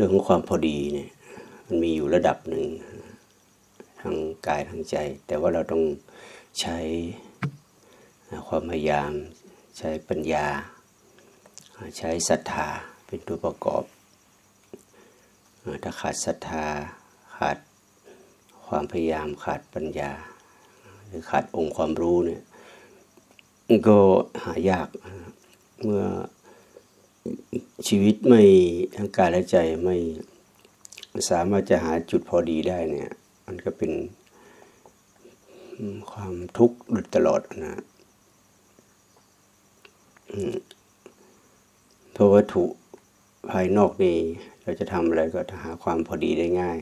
รื่องของความพอดีเนี่ยมันมีอยู่ระดับหนึ่งทางกายทางใจ แต่ว่าเราต้องใช้ความพยายามใช้ปัญญา ใช้ศรัทธาเป็นตัวประกอบ ถ้าขาดศรัทธาขาดความพยายามขาดปัญญา หรือขาดองค์ความรู้เนี่ยก็หายากเมื่อ ชีวิตไม่ทั้งกายและใจไม่สามารถจะหาจุดพอดีได้เนี่ย มันก็เป็นความทุกข์ดุตลอดนะเพราะวัตถุภายนอกนี่เราจะทำอะไรก็หาความพอดีได้ง่าย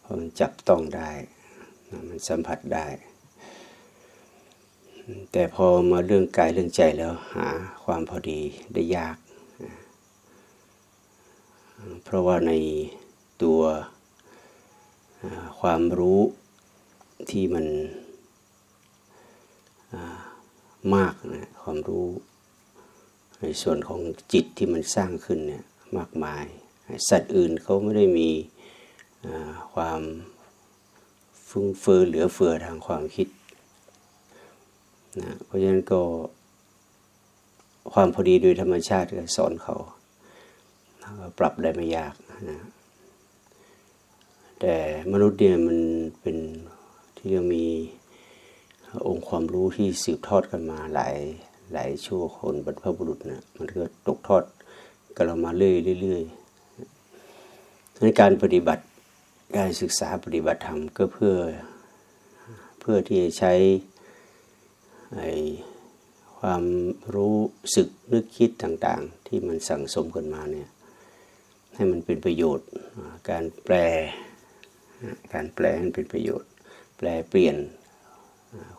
เพราะมันจับต้องได้ มันสัมผัสได้ แต่พอมาเรื่องกายเรื่องใจแล้วหาความพอดีได้ยาก เพราะว่าในตัวความรู้ที่มันมากนะความรู้ในส่วนของจิตที่มันสร้างขึ้นเนี่ยมากมาย สัตว์อื่นเขาไม่ได้มีความฟุ้งเฟือเหลือเฟือทางความคิดนะเพราะฉะนั้นก็ความพอดีโดยธรรมชาติก็สอนเขา ปรับได้ไม่ยากนะแต่มนุษย์เนี่ยมันเป็นที่ยังมีองค์ความรู้ที่สืบทอดกันมาหลายหลายชั่วคนบรรพบุรุษนะมันก็ตกทอดกันเรามาเรื่อยๆในการปฏิบัติการศึกษาปฏิบัติธรรมก็เพื่อเพื่อที่จะใช้ความรู้สึกนึกคิดต่างๆ ที่มันสั่งสมกันมาเนี่ย ให้มันเป็นประโยชน์ การแปล การแปลให้เป็นประโยชน์ แปลเปลี่ยน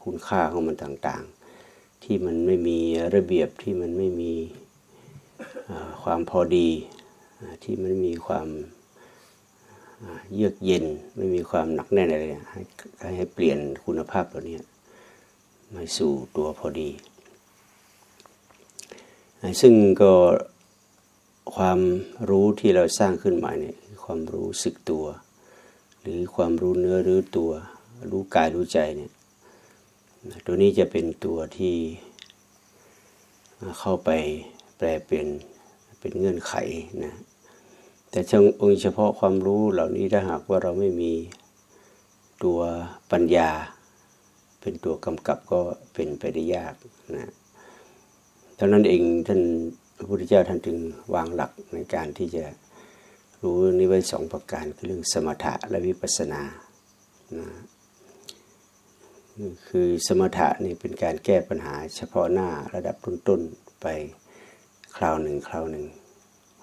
คุณค่าของมันต่างๆ ที่มันไม่มีระเบียบที่มันไม่มีความพอดี ที่มันมีความเยือกเย็นไม่มีความหนักแน่นอะไรให้ให้เปลี่ยนคุณภาพตัวนี้มาสู่ตัวพอดี ซึ่งก็ ความรู้ที่เราสร้างขึ้นมาเนี่ยความรู้สึกตัว หรือความรู้เนื้อรู้ตัว รู้กายรู้ใจเนี่ยตัวนี้จะเป็นตัวที่เข้าไปแปลเป็นเป็นเงื่อนไขนะแต่ช่างองค์เฉพาะความรู้เหล่านี้ถ้าหากว่าเราไม่มีตัวปัญญา เป็นตัวกำกับก็เป็นไปได้ยากนะดังนั้นเองท่าน พระพุทธเจ้าท่านจึงวางหลักในการที่จะรู้นี้ไว้สองประการคือเรื่องสมถะและวิปัสสนานะคือสมถะนี่เป็นการแก้ปัญหาเฉพาะหน้าระดับต้นๆไปคราวหนึ่งคราวหนึ่ง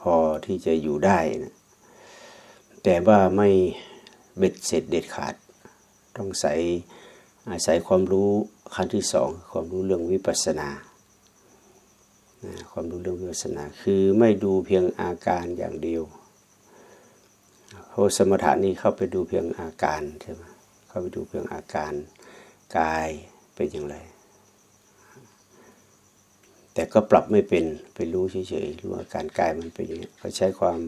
พอที่จะอยู่ได้นะแต่ว่าไม่เบ็ดเสร็จเด็ดขาด ต้องใส่อาศัยความรู้ขั้นที่สองความรู้เรื่องวิปัสสนา ความรู้เรื่องวิปัสสนาคือไม่ดูเพียงอาการอย่างเดียวเพราะสมถะนี่เข้าไปดูเพียงอาการใช่ไหมเข้าไปดูเพียงอาการกายเป็นอย่างไร แต่ก็ปรับไม่เป็นไปรู้เฉยๆรู้อาการกายมันเป็นอย่างนี้เขาใช้ความ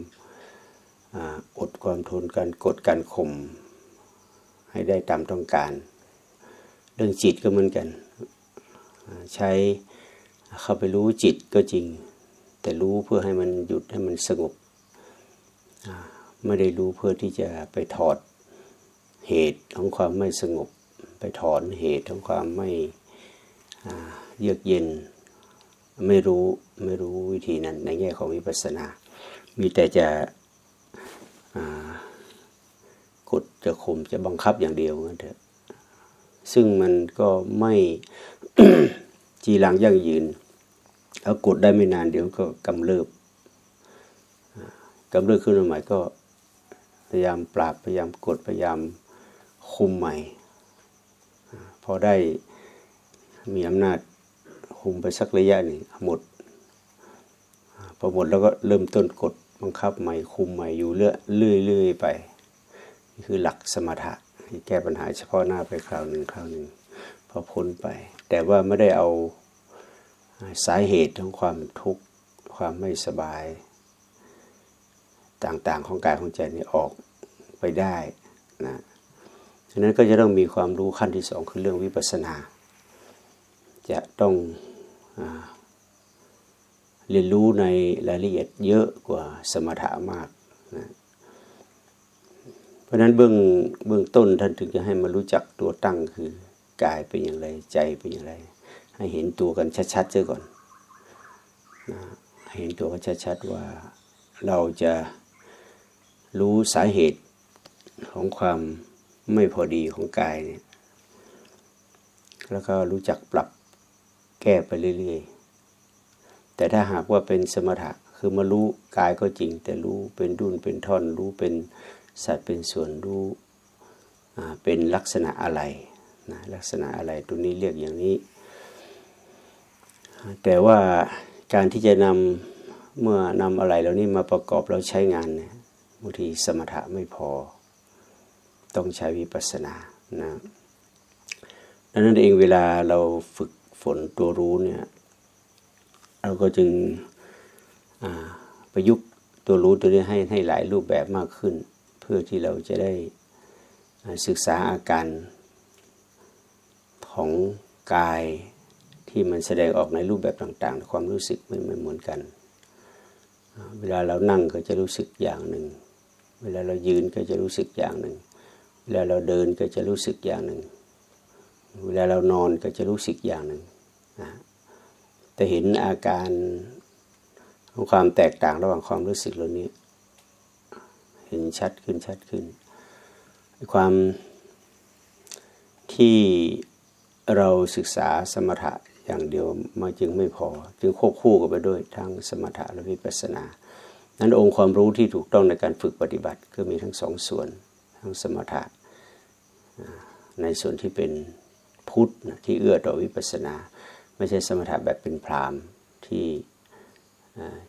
อดความทนการกดการข่มให้ได้ตามต้องการ เรื่องจิตก็เหมือนกัน ใช้ เข้าไปรู้จิตก็จริง แต่รู้เพื่อให้มันหยุดให้มันสงบไม่ได้รู้เพื่อที่จะไปถอดเหตุของความไม่สงบ ไปถอนเหตุของความไม่เยือกเย็น ไม่รู้ไม่รู้วิธีนั้นในแง่ของวิปัสสนา มีแต่จะกดจะข่มจะบังคับอย่างเดียวนั่นเถอะซึ่งมันก็ไม่จีรังยั่งยืน แล้วกดได้ไม่นานเดี๋ยวก็กำเริบกำเริบขึ้นมาใหม่ก็พยายามปราบพยายามกดพยายามคุมใหม่ พอได้มีอำนาจคุมไปสักระยะหนึ่งหมดพอหมดแล้วก็เริ่มต้นกดบังคับใหม่คุมใหม่อยู่เรื่อยเรื่อยไปนี่คือหลักสมถะแก้ปัญหาเฉพาะหน้าไปคราวหนึ่งคราวหนึ่งพอพ้นไป แต่ว่าไม่ได้เอา สาเหตุของความทุกข์ความไม่สบาย ต่างๆของกายของใจนี่ออกไปได้นะฉะนั้นก็จะต้องมีความรู้ขั้นที่สองคือเรื่องวิปัสสนา จะต้องอเรียนรู้ในรายละเอียดเยอะกว่าสมถะมากนะเพราะนั้นเบื้องเบื้องต้นท่านถึงจะให้มารู้จักตัวตั้งคือกายเป็นอย่างไรใจเป็นอย่างไร ให้เห็นตัวกันชัดๆเสียก่อนนะเห็นตัวกันชัดๆว่าเราจะรู้สาเหตุของความไม่พอดีของกายเนี่ยแล้วก็รู้จักปรับแก้ไปเรื่อยๆ แต่ถ้าหากว่าเป็นสมถะคือมารู้กายก็จริง แต่รู้เป็นดุนเป็นท่อน รู้เป็นสัตว์เป็นส่วนรู้เป็นลักษณะอะไรนะลักษณะอะไรตรงนี้เรียกอย่างนี้ แต่ว่าการที่จะนำเมื่อนำอะไรเหล่านี้มาประกอบแล้วใช้งานเนี่ยบางทีสมถะไม่พอ ต้องใช้วิปัสสนานะดังนั้นเองเวลาเราฝึกฝนตัวรู้เนี่ยเราก็จึงประยุกต์ตัวรู้ตัวนี้ให้ให้หลายรูปแบบมากขึ้น เพื่อที่เราจะได้ศึกษาอาการของกาย ที่มันแสดงออกในรูปแบบต่างๆ ความรู้สึกไม่เหมือนกัน เวลาเรานั่งก็จะรู้สึกอย่างหนึ่ง เวลาเรายืนก็จะรู้สึกอย่างหนึ่ง เวลาเราเดินก็จะรู้สึกอย่างหนึ่ง เวลาเรานอนก็จะรู้สึกอย่างหนึ่งนะแต่เห็นอาการของความแตกต่างระหว่างความรู้สึกเหล่านี้ เห็นชัดขึ้นชัดขึ้น ความที่เราศึกษาสมถะ อย่างเดียวมาจึงไม่พอ จึงควบคู่กันไปด้วยทั้งสมถะและวิปัสสนา นั้นองค์ความรู้ที่ถูกต้องในการฝึกปฏิบัติก็มีทั้งสองส่วน ทั้งสมถะในส่วนที่เป็นพุทธที่เอื้อต่อวิปัสสนา ไม่ใช่สมถะแบบเป็นพรามที่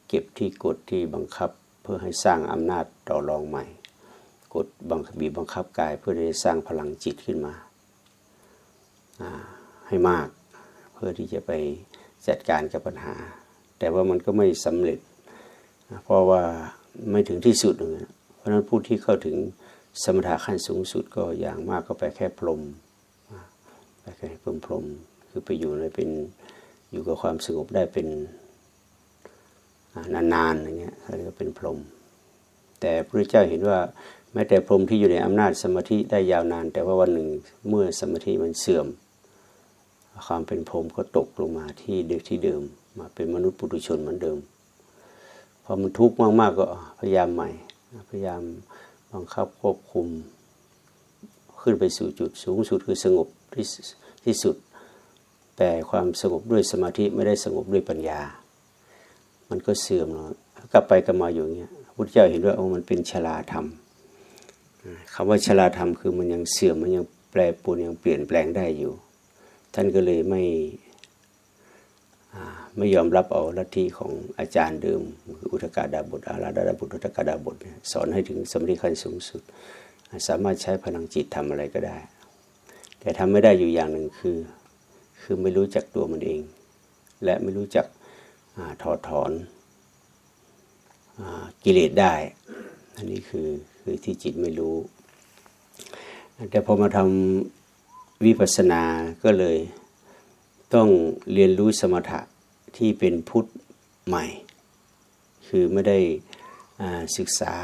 เก็บที่กดที่บังคับเพื่อให้สร้างอำนาจต่อรองใหม่กดบังคับบีบังคับกายเพื่อได้สร้างพลังจิตขึ้นมาให้มาก เพื่อที่จะไปจัดการกับปัญหา แต่ว่ามันก็ไม่สำเร็จ เพราะว่าไม่ถึงที่สุดเลยเพราะนั้นผู้ที่เข้าถึงสมถะขั้นสูงสุดก็อย่างมากก็ไปแค่พรมไปแค่พรมพรมคือไปอยู่ในเป็นอยู่กับความสงบได้เป็นนานๆอย่างเงี้ยเขาเรียกว่าเป็นพรมแต่พระเจ้าเห็นว่าแม้แต่พรมที่อยู่ในอำนาจสมาธิได้ยาวนาน แต่ว่าวันหนึ่งเมื่อสมาธิมันเสื่อม ความเป็นพรหมก็ตกลงมาที่เดิมที่เดิม มาเป็นมนุษย์ปุถุชนเหมือนเดิม พอมันทุกข์มากๆก็พยายามใหม่ พยายามบังคับควบคุม ขึ้นไปสู่จุดสูงสุดคือสงบที่ที่สุด แต่ความสงบด้วยสมาธิไม่ได้สงบด้วยปัญญา มันก็เสื่อมแล้วกลับไปกลับมาอยู่เงี้ยพุทธเจ้าเห็นว่าโอ้มันเป็นชลาธรรมคำว่าชลาธรรมคือมันยังเสื่อมมันยังแปรปรวนยังเปลี่ยนแปลงได้อยู่ ท่านก็เลยไม่ไม่ยอมรับเอาลัทธิของอาจารย์เดิมคืออุทกาดาบทอาราดาบุตรอุทกาดาบทสอนให้ถึงสมริขั้นสูงสุด สามารถใช้พลังจิตทำอะไรก็ได้ แต่ทำไม่ได้อยู่อย่างหนึ่งคือ คือไม่รู้จักตัวมันเอง และไม่รู้จักอถอดถอนอกิเลสได้ อันนี้คือคือที่จิตไม่รู้ แต่พอมาทำ วิปัสสนาก็เลย ต้องเรียนรู้สมถะที่เป็นพุทธใหม่ คือไม่ได้ศึกษา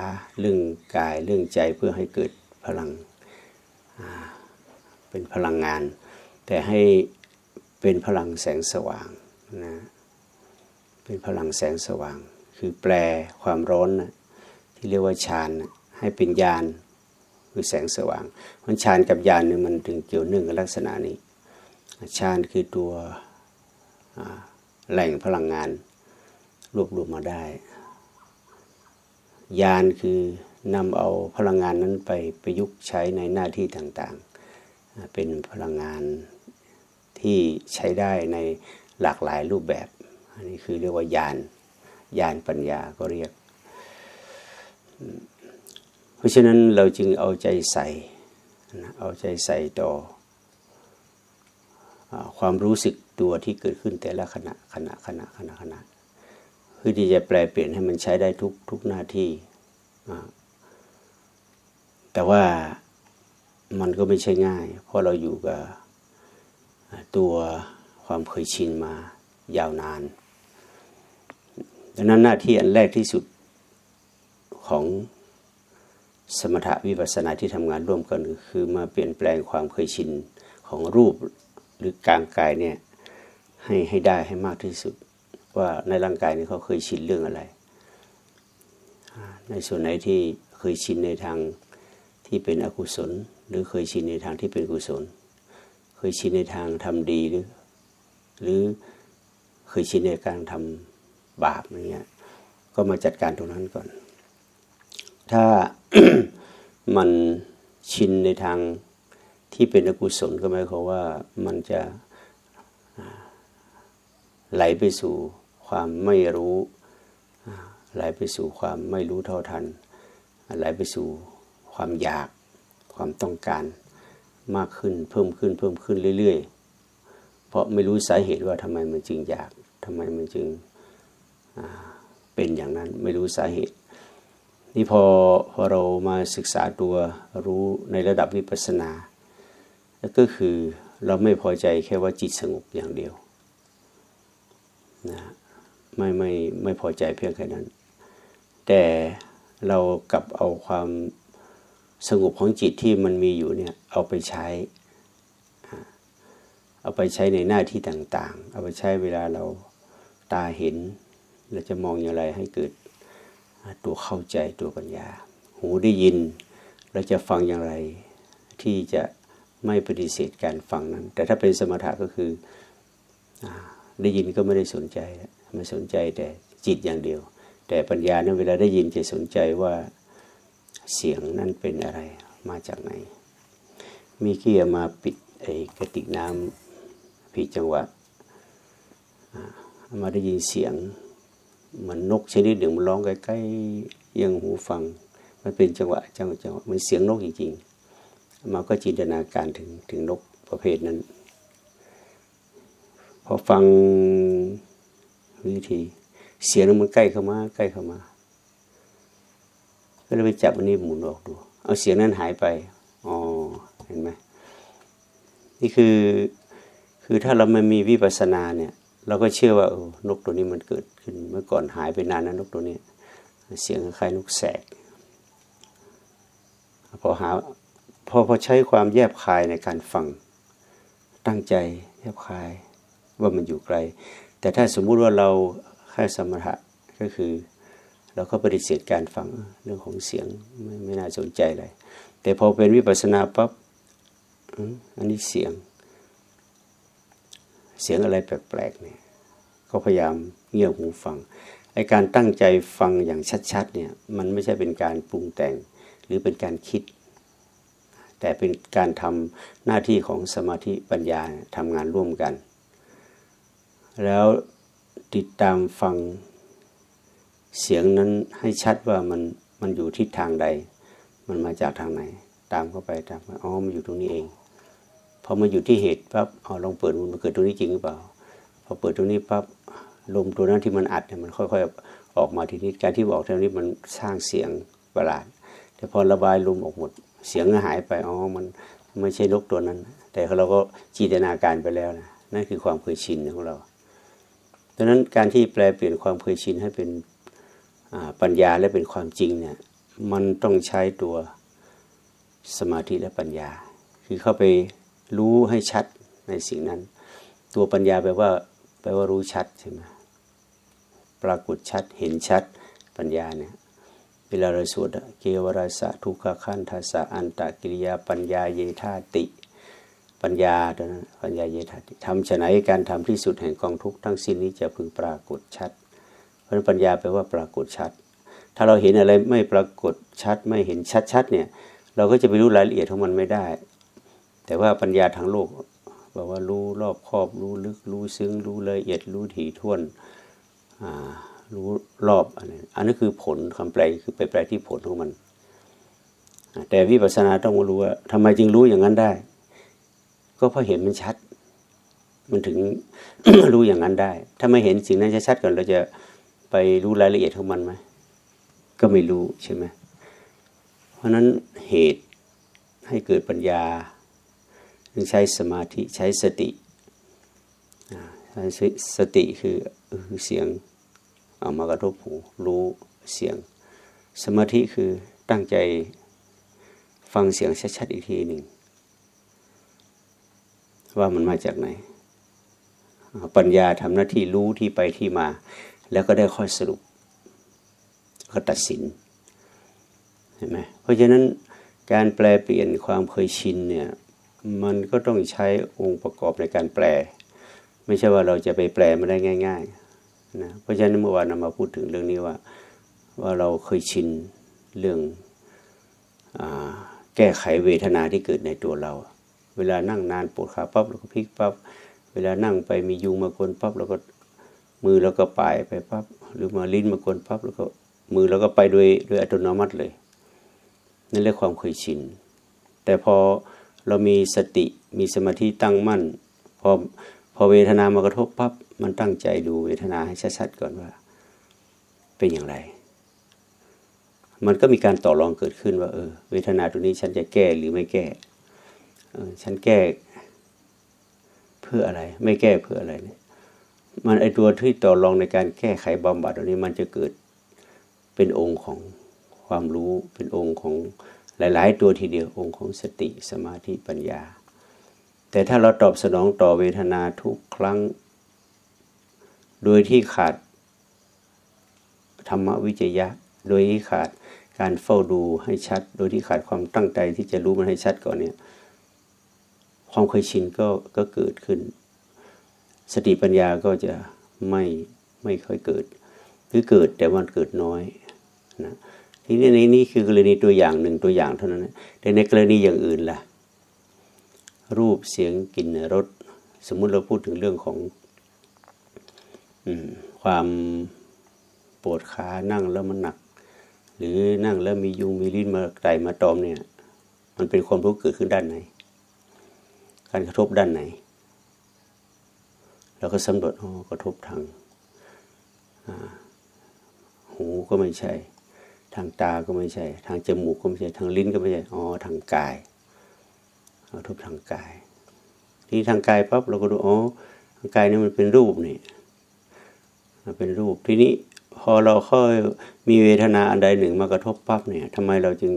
เรื่องกายเรื่องใจเพื่อให้เกิดพลังเป็นพลังงาน แต่ให้เป็นพลังแสงสว่างนะเป็นพลังแสงสว่าง คือแปลความร้อนนะที่เรียกว่าฌานให้เป็นญาณ คือแสงสว่างมันฌานกับญาณเนี่ยมันถึงเกี่ยวเนื่องกับลักษณะนี้ฌานคือตัวแหล่งพลังงาน รวบรวมมาได้ญาณคือนำเอาพลังงานนั้นไปประยุกต์ใช้ในหน้าที่ต่างๆ เป็นพลังงานที่ใช้ได้ในหลากหลายรูปแบบ อันนี้คือเรียกว่าญาณญาณปัญญาก็เรียก ราะฉะนั้นเราจึงเอาใจใส่ เอาใจใส่ต่อความรู้สึกตัวที่เกิดขึ้นแต่ละขณะขณะขณะขณะขณะเพื่อที่จะแปลเปลี่ยนให้มันใช้ได้ทุกทุกหน้าที่ แต่ว่ามันก็ไม่ใช่ง่าย เพราะเราอยู่กับตัวความเคยชินมายาวนาน ดังนั้นหน้าที่อันแรกที่สุดของส มถะวิปัสสนาที่ทำงานร่วมกันคือมาเปลี่ยนแปลงความเคยชินของรูปหรือกลางกายเนี่ยให้ให้ได้ให้มากที่สุด ว่าในร่างกายนี้เขาเคยชินเรื่องอะไร ในส่วนไหนที่เคยชินในทางที่เป็นอกุศล หรือเคยชินในทางที่เป็นกุศล เคยชินในทางทำดีหรือ หรือเคยชินในการทำบาปอย่างเงี้ยก็มาจัดการตรงนั้นก่อน ถ้า มันชินในทางที่เป็นอกุศลก็หมายความว่ามันจะไหลไปสู่ความไม่รู้ไหลไปสู่ความไม่รู้เท่าทันไหลไปสู่ความอยากความต้องการมากขึ้นเพิ่มขึ้นเพิ่มขึ้นเรื่อย ๆ เพราะไม่รู้สาเหตุว่าทำไมมันจึงอยากทำไมมันจึงเป็นอย่างนั้นไม่รู้สาเหตุ นี่พอพอเรามาศึกษาตัวรู้ในระดับวิปัสสนาก็คือเราไม่พอใจแค่ว่าจิตสงบอย่างเดียวนะไม่ไม่ไม่พอใจเพียงแค่นั้น แต่เรากลับเอาความสงบของจิตที่มันมีอยู่เนี่ยเอาไปใช้ เอาไปใช้ในหน้าที่ต่างๆ เอาไปใช้เวลาเราตาเห็น เราจะมองอย่างไรให้เกิด ตัวเข้าใจตัวปัญญา หูได้ยินเราจะฟังอย่างไร ที่จะไม่ปฏิเสธการฟังนั้น แต่ถ้าเป็นสมถะก็คืออได้ยินก็ไม่ได้สนใจไม่สนใจแต่จิตอย่างเดียว แต่ปัญญานั้นเวลาได้ยินจะสนใจว่าเสียงนั้นเป็นอะไรมาจากไหน มีเกียมาปิดไอ้กระติกน้ำผิดจังหวะมาได้ยินเสียง เหมือนนกชนิดหนึ่งมันร้องใกล้ๆยังหูฟัง มันเป็นจังหวะจังหวะจังหวะมันเสียงนกจริงๆมาก็จินตนาการถึงถึงนกประเภทนั้น พอฟังวิธี เสียงมันใกล้เข้ามาใกล้เข้ามา ก็เลยไปจับอันนี้หมุนออกดู เอาเสียงนั้นหายไปอ๋อเห็นไหมนี่คือคือถ้าเราไม่มีวิปัสสนาเนี่ย เราก็เชื่อว่าเออนกตัวนี้มันเกิดขึ้น เมื่อก่อนหายไปนานนะนกตัวนี้ เสียงคล้ายนกแสกพอหาพอพอใช้ความแยบคายในการฟังตั้งใจแยบคายว่ามันอยู่ไกล แต่ถ้าสมมุติว่าเราแค่สมถะก็คือ เราก็ปฏิเสธการฟังเรื่องของเสียงไม่ไม่น่าสนใจเลยแต่พอเป็นวิปัสสนาปั๊บอันนี้เสียง เสียงอะไรแปลกๆเนี่ยก็พยายามเงี่ยหูฟังไอการตั้งใจฟังอย่างชัดๆเนี่ยมันไม่ใช่เป็นการปรุงแต่งหรือเป็นการคิด แต่เป็นการทำหน้าที่ของสมาธิปัญญาทำงานร่วมกัน แล้วติดตามฟังเสียงนั้นให้ชัดว่ามันมันอยู่ทิศทางใด มันมาจากทางไหน ตามเข้าไปตามไปอ๋อมันอยู่ตรงนี้เอง พอมาอยู่ที่เหตุปั๊บเอาลองเปิดมันเกิดตรงนี้จริงหรือเปล่า พอเปิดตรงนี้ปั๊บลมตัวนั้นที่มันอัดเนี่ยมันค่อยๆออกมาทีนี้การที่บอกตรงนี้มันสร้างเสียงประหลาด แต่พอระบายลมออกหมดเสียงก็หายไปอ๋อมันไม่ใช่นกตัวนั้น แต่เราก็จินตนาการไปแล้วนะนั่นคือความเคยชินของเราดังนั้นการที่แปลเปลี่ยนความเคยชินให้เป็นปัญญาและเป็นความจริงเนี่ยมันต้องใช้ตัวสมาธิและปัญญา คือเข้าไป รู้ให้ชัดในสิ่งนั้น ตัวปัญญาแปลว่าแปลว่ารู้ชัดใช่ไหมปรากฏชัดเห็นชัดปัญญาเนี่ยเวลาเราสวดเกวราสะทุกขขันทัสสะอันตะกิริยาปัญญาเยธาติ ปัญญาตัวนั้นปัญญาเยธาติทำฉะไหนการทำที่สุดแห่งกองทุกทั้งสิ้นนี้จะพึงปรากฏชัด เพราะปัญญาแปลว่าปรากฏชัด ถ้าเราเห็นอะไรไม่ปรากฏชัดไม่เห็นชัดๆเนี่ยเราก็จะไปรู้รายละเอียดของมันไม่ได้ แต่ว่าปัญญาทางโลกบอกว่ารู้รอบครอบรู้ลึกรู้ซึ้งรู้ละเอียดรู้ถี่ถ้วนรู้รอบอันนี้อันนี้คือผลคำแปลคือไปแปลที่ผลของมัน แต่วิปัสสนาต้องรู้ว่าทำไมจึงรู้อย่างนั้นได้ ก็เพราะเห็นมันชัด มันถึงรู้อย่างนั้นได้ ถ้าไม่เห็นสิ่งนั้นชัดๆก่อนเราจะไปรู้รายละเอียดของมันไหมก็ไม่รู้ใช่ไหมเพราะนั้นเหตุให้เกิดปัญญา ใช้สมาธิใช้สติใช้สติคือเสียงเอามากระทบหูรู้เสียง สมาธิคือตั้งใจฟังเสียงชัดๆอีกทีหนึ่งว่ามันมาจากไหน ปัญญาทำหน้าที่รู้ที่ไปที่มา แล้วก็ได้ข้อสรุป ก็ตัดสินเห็นไหมเพราะฉะนั้นการแปลเปลี่ยนความเคยชินเนี่ย มันก็ต้องใช้องค์ประกอบในการแปล ไม่ใช่ว่าเราจะไปแปลมาได้ง่ายๆนะเพราะฉะนั้นเมื่อวานเรามาพูดถึงเรื่องนี้ว่าว่าเราเคยชินเรื่องอแก้ไขเวทนาที่เกิดในตัวเรา เวลานั่งนานปวดขาปั๊บเราก็พลิกปั๊บเวลานั่งไปมียุงมากวนปั๊บเราก็มือเราก็ปลายไปปั๊บหรือมาลิ้นมากวนปั๊บแล้วก็มือเราก็ไปโดยโดยอัตโนมัติเลยนั่นเรียกความเคยชิน แต่พอ เรามีสติมีสมาธิตั้งมั่น พอพอเวทนามากระทบปั๊บมันตั้งใจดูเวทนาให้ชัดๆก่อนว่า เป็นอย่างไร มันก็มีการต่อรองเกิดขึ้นว่าเออเวทนาตัวนี้ฉันจะแก้หรือไม่แก้เออฉันแก้เพื่ออะไร ไม่แก้เพื่ออะไรเนี่ยมันไอตัวที่ต่อรองในการแก้ไขบำบัดตัวนี้มันจะเกิดเป็นองค์ของความรู้เป็นองค์ของ หลาย ๆ ตัวทีเดียวองค์ของสติสมาธิปัญญา แต่ถ้าเราตอบสนองต่อเวทนาทุกครั้ง โดยที่ขาดธรรมวิจยะ โดยที่ขาดการเฝ้าดูให้ชัด โดยที่ขาดความตั้งใจที่จะรู้มันให้ชัดก่อนเนี่ยความเคยชินก็ก็เกิดขึ้น สติปัญญาก็จะไม่ไม่ค่อยเกิด หรือเกิดแต่มันเกิดน้อยนะ ทีนี้ในนี้คือกรณีตัวอย่างหนึ่งตัวอย่างเท่านั้น แต่ในกรณีอย่างอื่นล่ะ รูปเสียงกลิ่นรสสมมุติเราพูดถึงเรื่องของอความปวดขานั่งแล้วมันหนัก หรือนั่งแล้วมียุงมีลิ้นมาไตมาตอมเนี่ย มันเป็นความรู้เกิดขึ้นด้านไหน การกระทบด้านไหนเราก็สำรวจอ๋อกระทบทางหูก็ไม่ใช่ ทางตาก็ไม่ใช่ ทางจมูกก็ไม่ใช่ ทางลิ้นก็ไม่ใช่ อ๋อ ทางกายเราทุบทางกาย ที่ทางกายปั๊บเราก็ดู อ๋อ ทางกายนี่มันเป็นรูปนี่มันเป็นรูป ทีนี้พอเราค่อยมีเวทนาอันใดหนึ่งมากระทบปั๊บเนี่ยทำไมเราจึง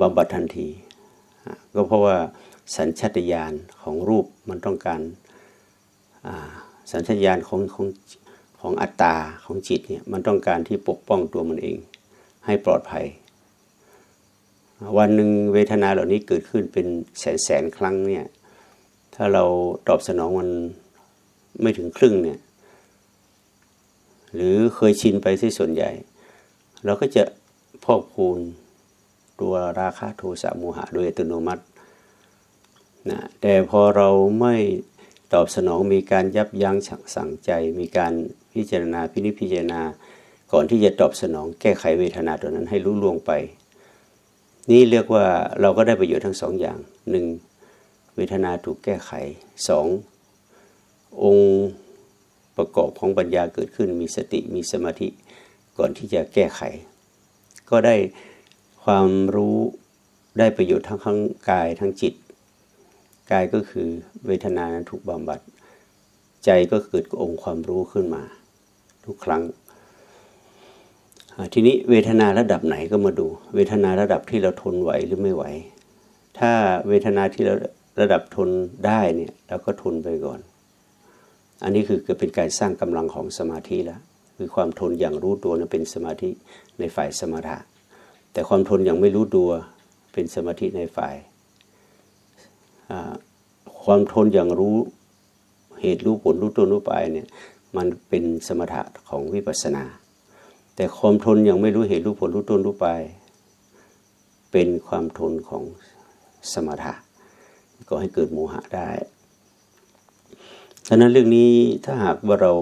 บำบัดทันที ก็เพราะว่าสัญชาตญาณของรูปมันต้องการสัญชาตญาณของของของอัตตาของจิตเนี่ยมันต้องการที่ปกป้องตัวมันเอง ให้ปลอดภัย วันหนึ่งเวทนาเหล่านี้เกิดขึ้นเป็นแสนแสนครั้งเนี่ย ถ้าเราตอบสนองมันไม่ถึงครึ่งเนี่ย หรือเคยชินไปที่ส่วนใหญ่ เราก็จะพอกพูนตัวราคะโทสะโมหะโดยอัตโนมัตินะแต่พอเราไม่ตอบสนองมีการยับยั้งสั่งใจ มีการพิจารณาพินิจพิจารณา ก่อนที่จะตอบสนอง แก้ไขเวทนาตัวนั้นให้รู้ล่วงไป นี่เรียกว่าเราก็ได้ประโยชน์ทั้งสองอย่างหนึ่งเวทนาถูกแก้ไขสององค์ประกอบของปัญญาเกิดขึ้นมีสติมีสมาธิก่อนที่จะแก้ไข ก็ได้ความรู้ได้ประโยชน์ทั้งทั้งกายทั้งจิต กายก็คือเวทนานั้นถูกบำบัด ใจก็เกิดองค์ความรู้ขึ้นมา ทุกครั้ง ทีนี้เวทนาระดับไหนก็มาดู เวทนาระดับที่เราทนไหวหรือไม่ไหว ถ้าเวทนาที่เราระดับทนได้เนี่ยเราก็ทนไปก่อน อันนี้คือเป็นการสร้างกำลังของสมาธิแล้วคือความทนอย่างรู้ตัวนะเป็นสมาธิในฝ่ายสมถะ แต่ความทนอย่างไม่รู้ตัวเป็นสมาธิในฝ่ายความทนอย่างรู้เหตุรู้ผลรู้ตัวรู้ไปเนี่ยมันเป็นสมถะของวิปัสสนา แต่ความทนยังไม่รู้เหตุรู้ผลรู้ต้นรู้ไปเป็นความทนของสมถะก็ให้เกิดโมหะได้ฉะนั้นเรื่องนี้ถ้าหากว่าเรา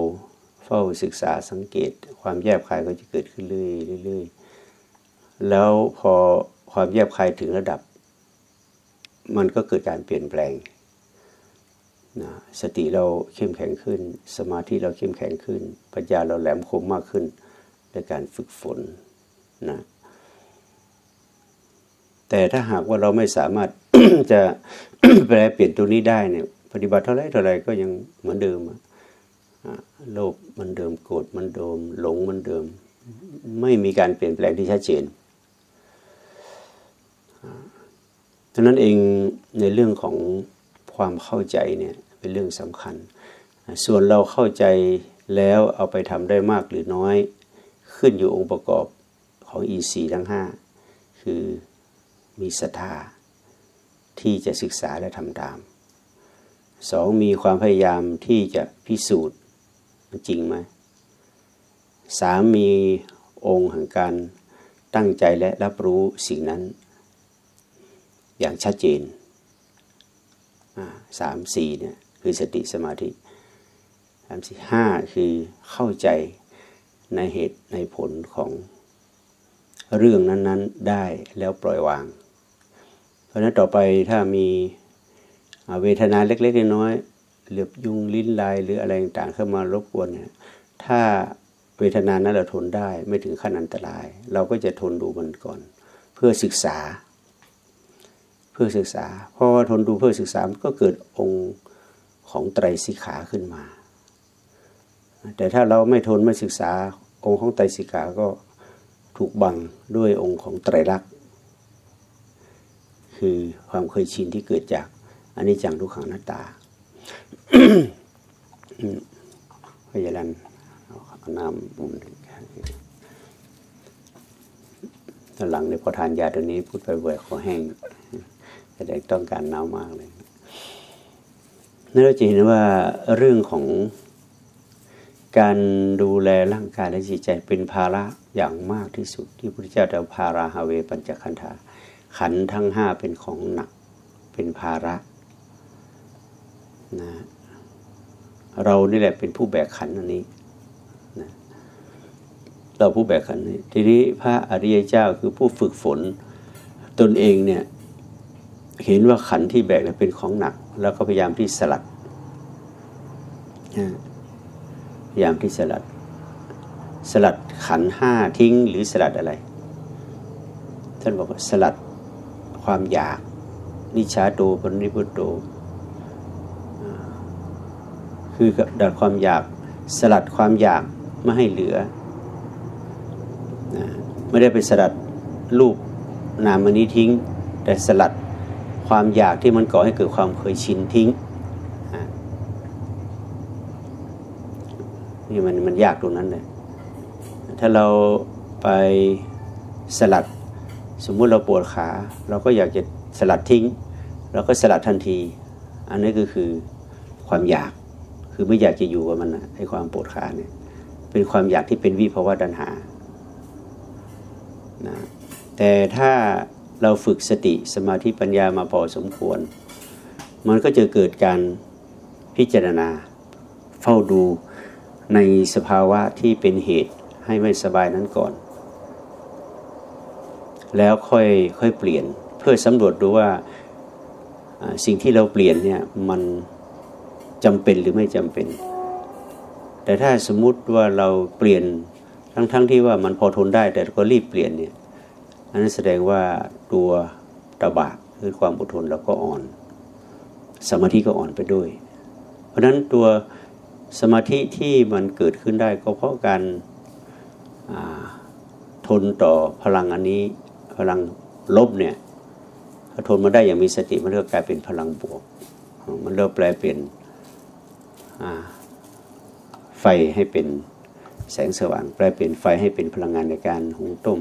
เฝ้าศึกษาสังเกต ความแยบคายก็จะเกิดขึ้นเรื่อยๆแล้วพอความแยบคายถึงระดับ มันก็เกิดการเปลี่ยนแปลงนะสติเราเข้มแข็งขึ้น สมาธิเราเข้มแข็งขึ้น ปัญญาเราแหลมคมมากขึ้น ด้วยการฝึกฝนนะแต่ถ้าหากว่าเราไม่สามารถจะแปลเปลี่ยนตัวนี้ได้เนี่ย ปฏิบัติเท่าไรเท่าไรก็ยังเหมือนเดิมโลภมันเดิมโกรธมันเดิม หลงมันเดิม ไม่มีการเปลี่ยนแปลงที่ชัดเจนดังนั้นเองในเรื่องของความเข้าใจเนี่ยเป็นเรื่องสำคัญ ส่วนเราเข้าใจแล้วเอาไปทำได้มากหรือน้อย ขึ้นอยู่องค์ประกอบของอีสีทั้งห้าคือมีศรัทธาที่จะศึกษาและทำตามสองมีความพยายามที่จะพิสูจน์มันจริงไหมสามมีองค์แห่งการตั้งใจและรับรู้สิ่งนั้น อย่างชัดเจนสามสี่เนี่ยคือสติสมาธิสามสี่ห้าคือเข้าใจ ในเหตุในผลของเรื่องนั้นๆได้แล้วปล่อยวาง เพราะนั้นต่อไปถ้ามีเวทนาเล็กๆน้อยๆเหลือบยุงลิ้นลายหรืออะไรต่างๆเข้ามารบกวนเนี่ยถ้าเวทนานั้นเราทนได้ไม่ถึงขั้นอันตราย เราก็จะทนดูมันก่อน เพื่อศึกษา เพื่อศึกษา เพราะว่าทนดูเพื่อศึกษาก็เกิดองค์ของไตรสิกขาขึ้นมา แต่ถ้าเราไม่ทนไม่ศึกษาองค์ของไตรสิกขาก็ถูกบังด้วยองค์ของไตรลักษณ์คือความเคยชินที่เกิดจากอันนี้จังทุกขังหน้าตาพยาลันน้ำมุมตอนหลังในพอทานยาตัวนี้พูดไปเบื่อขอแห้งแสดงต้องการน้ำมากเลยนั่นเราจะเห็นว่าเรื่องของ การดูแลร่างกายและจิตใจเป็นภาระอย่างมากที่สุด ที่พระพุทธเจ้าจะพาราฮาเวปัญจคันธาขันทั้งห้าเป็นของหนักเป็นภาระนะเรานี่แหละเป็นผู้แบกขันอันนี้นะเราผู้แบกขันนี้ทีนี้พระอริยเจ้าคือผู้ฝึกฝน ตนเองเนี่ยเห็นว่าขันที่แบกเป็นของหนัก แล้วก็พยายามที่สลัดพยายามที่สลัด สลัดขันห้าทิ้งหรือสลัดอะไร ท่านบอกว่าสลัดความอยาก นิชาโตปนิพุโตคือดัดความอยากสลัดความอยากไม่ให้เหลือ ไม่ได้ไปสลัดรูปนามอันนี้ทิ้ง แต่สลัดความอยากที่มันก่อให้เกิดความเคยชินทิ้ง นี่มันมันยากตรงนั้นเลยถ้าเราไปสลัด สมมุติเราปวดขา เราก็อยากจะสลัดทิ้งเราก็สลัดทันที อันนี้ก็คือความอยากคือไม่อยากจะอยู่กับมันนะไอ้ความปวดขาเนี่ย เป็นความอยากที่เป็นวิภาวะดันหานะแต่ถ้าเราฝึกสติสมาธิปัญญามาพอสมควร มันก็จะเกิดการพิจารณา เฝ้าดู ในสภาวะที่เป็นเหตุให้ไม่สบายนั้นก่อน แล้วค่อยค่อยเปลี่ยนเพื่อสำรวจดูว่าสิ่งที่เราเปลี่ยนเนี่ยมันจำเป็นหรือไม่จำเป็น แต่ถ้าสมมุติว่าเราเปลี่ยนทั้งๆทที่ว่ามันพอทนได้ แต่ก็รีบเปลี่ยนเนี่ยอันนั้นแสดงว่าตัวตบะคือความอดทนเราก็อ่อน สมาธิก็อ่อนไปด้วย เพราะฉะนั้นตัว สมาธิที่มันเกิดขึ้นได้ก็เพราะการทนต่อพลังอันนี้ พลังลบเนี่ยถ้าทนมาได้อย่างมีสติมันก็กลายเป็นพลังบวก มันเริ่มแปลเปลี่ยนไฟให้เป็นแสงสว่าง แปลเป็นไฟให้เป็นพลังงานในการหุงต้ม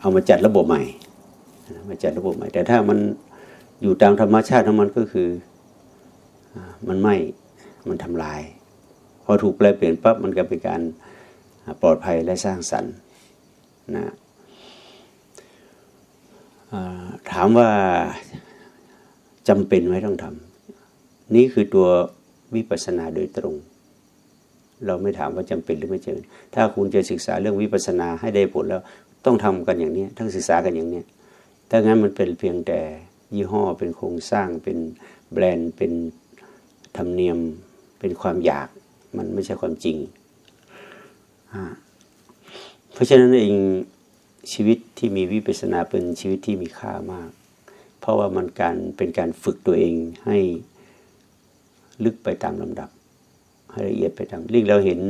เอามาจัดระบบใหม่มาจัดระบบใหม่ แต่ถ้ามันอยู่ตามธรรมชาติของมันก็คือมันไหม มันทำลาย พอถูกแปลเปลี่ยนปั๊บมันก็เป็นการปลอดภัยและสร้างสรรค์นะถามว่าจำเป็นไหมต้องทำนี่คือตัววิปัสสนาโดยตรง เราไม่ถามว่าจำเป็นหรือไม่จำเป็นถ้าคุณจะศึกษาเรื่องวิปัสสนาให้ได้ผลแล้วต้องทำกันอย่างนี้ทั้งศึกษากันอย่างนี้ถ้างั้นมันเป็นเพียงแต่ยี่ห้อเป็นโครงสร้างเป็นแบรนด์เป็นธรรมเนียม เป็นความอยากมันไม่ใช่ความจริง เพราะฉะนั้นเองชีวิตที่มีวิปัสสนาเป็นชีวิตที่มีค่ามาก เพราะว่ามันการเป็นการฝึกตัวเองให้ลึกไปตามลำดับ ให้ละเอียดไปตามลิ่งเราเห็น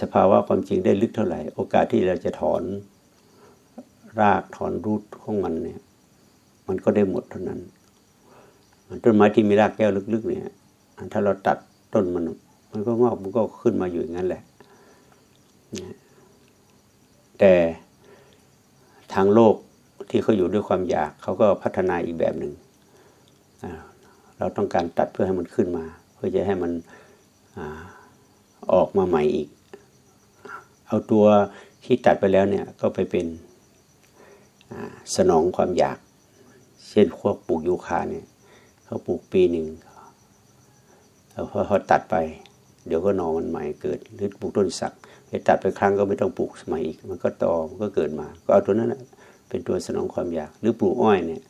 สภาวะความจริงได้ลึกเท่าไหร่ โอกาสที่เราจะถอนรากถอนรูทของมันเนี่ย มันก็ได้หมดเท่านั้น ต้นไม้ที่มีรากแก้วลึกๆ เนี่ย ถ้าเราตัด ต้นมันมันก็งอกมันก็ขึ้นมาอยู่อย่างนั้นแหละ แต่ทางโลกที่เขาอยู่ด้วยความอยากเขาก็พัฒนาอีกแบบหนึ่ง เราต้องการตัดเพื่อให้มันขึ้นมา เพื่อจะให้มันออกมาใหม่อีก เอาตัวที่ตัดไปแล้วเนี่ยก็ไปเป็นสนองความอยาก เช่นพวกปลูกยูคาเนี่ยเขาปลูกปีหนึ่ง พอตัดไป เดี๋ยวก็นอมันใหม่เกิดหรือปลูกต้นสักไปตัดไปครั้งก็ไม่ต้องปลูกใหม่อีก มันก็ตอมันก็เกิดมา ก็เอาตัวนั้นเป็นตัวสนองความอยาก หรือปลูกอ้อยเนี่ย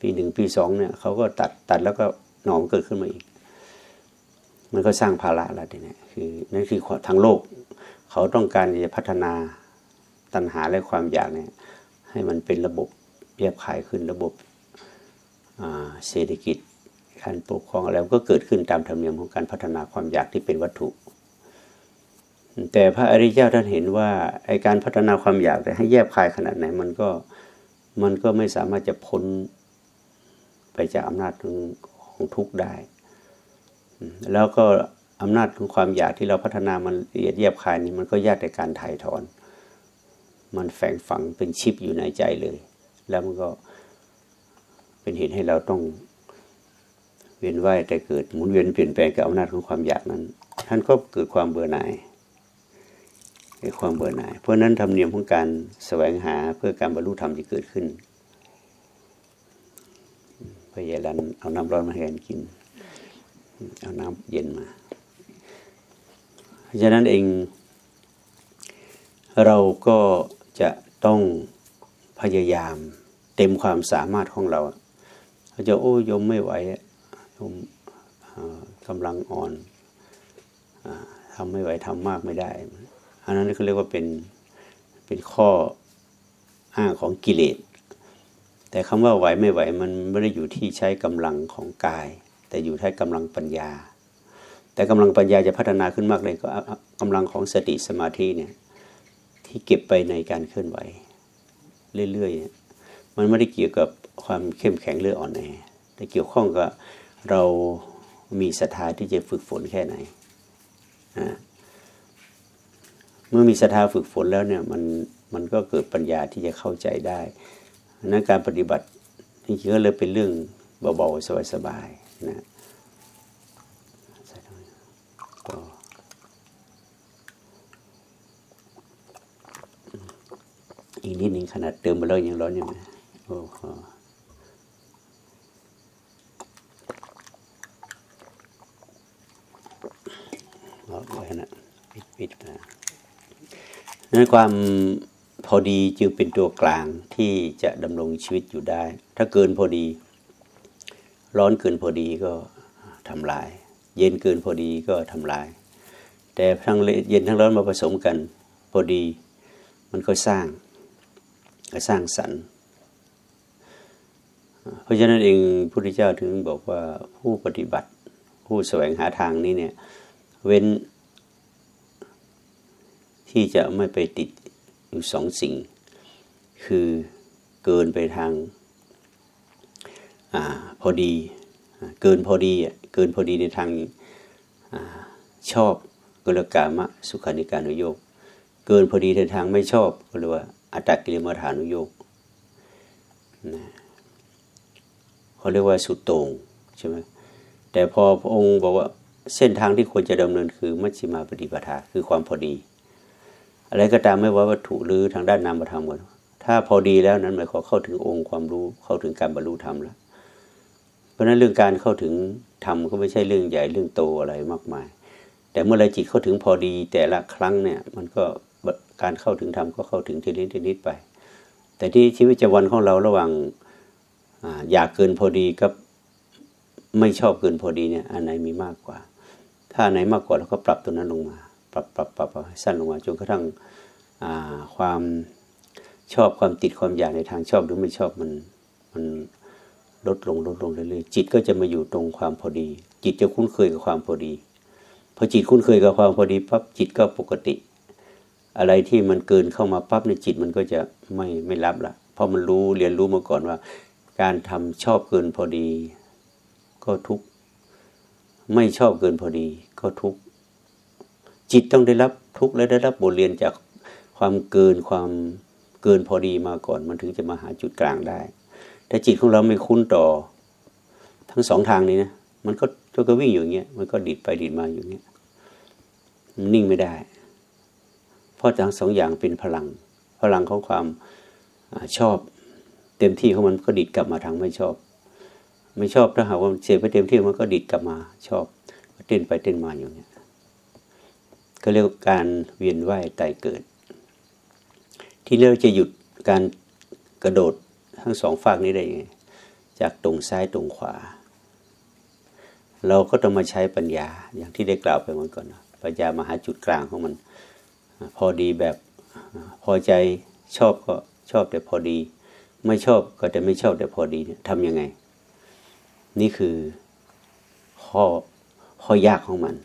ปีหนึ่งปีสองเนี่ยเขาก็ตัดตัดแล้วก็หนอมเกิดขึ้นมาอีก มันก็สร้างภาระแล้วเนี่ยคือนั่นคือทางโลก เขาต้องการจะพัฒนาตัณหาและความอยากเนี่ย ให้มันเป็นระบบเรียบขายขึ้นระบบเศรษฐกิจ การปกครองอะไรก็เกิดขึ้นตามธรรมเนียมของการพัฒนาความอยากที่เป็นวัตถุ แต่พระอริยเจ้าท่านเห็นว่าไอการพัฒนาความอยากแต่ให้แยบคายขนาดไหนมันก็มันก็ไม่สามารถจะพ้นไปจากอำนาจของของทุกข์ได้ แล้วก็อำนาจของความอยากที่เราพัฒนามันละเอียดแยบคายนี่มันก็ยากในการถ่ายถอน มันแฝงฝังเป็นชิปอยู่ในใจเลย แล้วมันก็เป็นเหตุให้เราต้อง วียนว่ายแต่เกิดหมุนเวียนเปลี่ยนแปลงกับอำนาจของความอยากนั้น ท่านก็เกิดความเบื่อหน่ายเกิดความเบื่อหน่าย เพราะนั้นธรรมเนียมของการแสวงหาเพื่อการบรรลุธรรมจะเกิดขึ้นพยาลันเอาน้ำร้อนมาให้กันกิน เอาน้ำเย็นมาเพราะฉะนั้นเอง เราก็จะต้องพยายามเต็มความสามารถของเราเขาจะโอ้ยมไม่ไหว กำลังอ่อนทำไม่ไหวทำมากไม่ได้ อันนั้นเขาเรียกว่าเป็นเป็นข้ออ้างของกิเลส แต่คำว่าไหวไม่ไหวมันไม่ได้อยู่ที่ใช้กำลังของกาย แต่อยู่ที่กำลังปัญญา แต่กำลังปัญญาจะพัฒนาขึ้นมากเลยก็กำลังของสติสมาธิเนี่ยที่เก็บไปในการเคลื่อนไหว เรื่อยๆมันไม่ได้เกี่ยวกับความเข้มแข็งหรืออ่อนแอแต่เกี่ยวข้องกับ เรามีศรัทธาที่จะฝึกฝนแค่ไหน เมื่อมีศรัทธาฝึกฝนแล้วเนี่ยมันมันก็เกิดปัญญาที่จะเข้าใจได้นั้นการปฏิบัติจริงๆก็เลยเป็นเรื่องเบาๆสบายๆนะอีกนิดหนึ่งขนาดเติมไปแล้วยังร้อนอยู่ไหมโอ้โห ไว้นะปิดปิดนะนั้นความพอดีจึงเป็นตัวกลางที่จะดำรงชีวิตอยู่ได้ ถ้าเกินพอดี ร้อนเกินพอดีก็ทำลาย เย็นเกินพอดีก็ทำลาย แต่ทั้งเย็นทั้งร้อนมาผสมกันพอดี มันก็สร้างก็สร้างสรรค์ เพราะฉะนั้นเองพระพุทธเจ้าถึงบอกว่าผู้ปฏิบัติ ผู้แสวงหาทางนี้เนี่ย เว้น ที่จะไม่ไปติดอยู่สองสิ่ง คือเกินไปทางอพอดี เกินพอดีเกินพอดีในทางอชอบกุลกามะสุขานิการุโยกเกินพอดีในทางไม่ชอบก็เรียกว่าอัตตกิลมัฐานุโยกเขาเรียกว่าสุดโต่งใช่ไหมแต่พอพระองค์บอกว่า เส้นทางที่ควรจะดำเนินคือมัชฌิมาปฏิปทาคือความพอดี อะไรก็ตามไม่ว่าวัตถุหรือทางด้านนามธรรมกันถ้าพอดีแล้วนั้นหมายความเข้าถึงองค์ความรู้เข้าถึงการบรรลุธรรมแล้วเพราะนั้นเรื่องการเข้าถึงธรรมก็ไม่ใช่เรื่องใหญ่เรื่องโตอะไรมากมาย แต่เมื่อไรจิตเข้าถึงพอดีแต่ละครั้งเนี่ยมันก็การเข้าถึงธรรมก็เข้าถึงทีนิดทีนิดไป แต่ที่ชีวิตประจำวันของเราระหว่างอยากเกินพอดีกับไม่ชอบเกินพอดีเนี่ยอันไหนมีมากกว่า ถ้าไหนมากกว่าเราก็ปรับตัวนั้นลงมา ปรับปรับปรับสั้นลงมาจนกระทั่งความชอบความติดความอยากในทางชอบหรือไม่ชอบมันมันลดลงลดลงเรื่อยๆจิตก็จะมาอยู่ตรงความพอดี จิตจะคุ้นเคยกับความพอดีพอจิตคุ้นเคยกับความพอดีปั๊บจิตก็ปกติ อะไรที่มันเกินเข้ามาปั๊บในจิตมันก็จะไม่ไม่รับละเพราะมันรู้เรียนรู้มาก่อนว่า การทำชอบเกินพอดี ก็ทุก ไม่ชอบเกินพอดีก็ทุกจิตต้องได้รับทุกและได้รับบทเรียนจากความเกินความเกินพอดีมาก่อน มันถึงจะมาหาจุดกลางได้ แต่จิตของเราไม่คุ้นต่อ ทั้งสองทางนี้นะมันก็ก็วิ่งอยู่างเงี้ยมันก็ดิดไปดิดมาอยู่เงี้ยมันนิ่งไม่ได้ เพราะทั้งสองอย่างเป็นพลัง พลังของความอชอบ เต็มที่ของมันก็ดิดกลับมาทางไม่ชอบ ไม่ชอบถ้าหากว่าเสียไปเต็มที่มันก็ดิดกลับมาชอบเต้นไปเต้นมาอยู่เนี้ยก็เรียกการเวียนว่ายตายเกิด ที่เราจะหยุดการกระโดดทั้งสองฝากนี้ได้ยังไงจากตรงซ้ายตรงขวา เราก็ต้องมาใช้ปัญญาอย่างที่ได้กล่าวไปเมื่อก่อนปัญญามาหาจุดกลางของมัน พอดีแบบพอใจชอบก็ชอบแต่พอดี ไม่ชอบก็แต่ไม่ชอบแต่พอดีเนี่ยทำยังไง นี่คือข้อข้อยากของมัน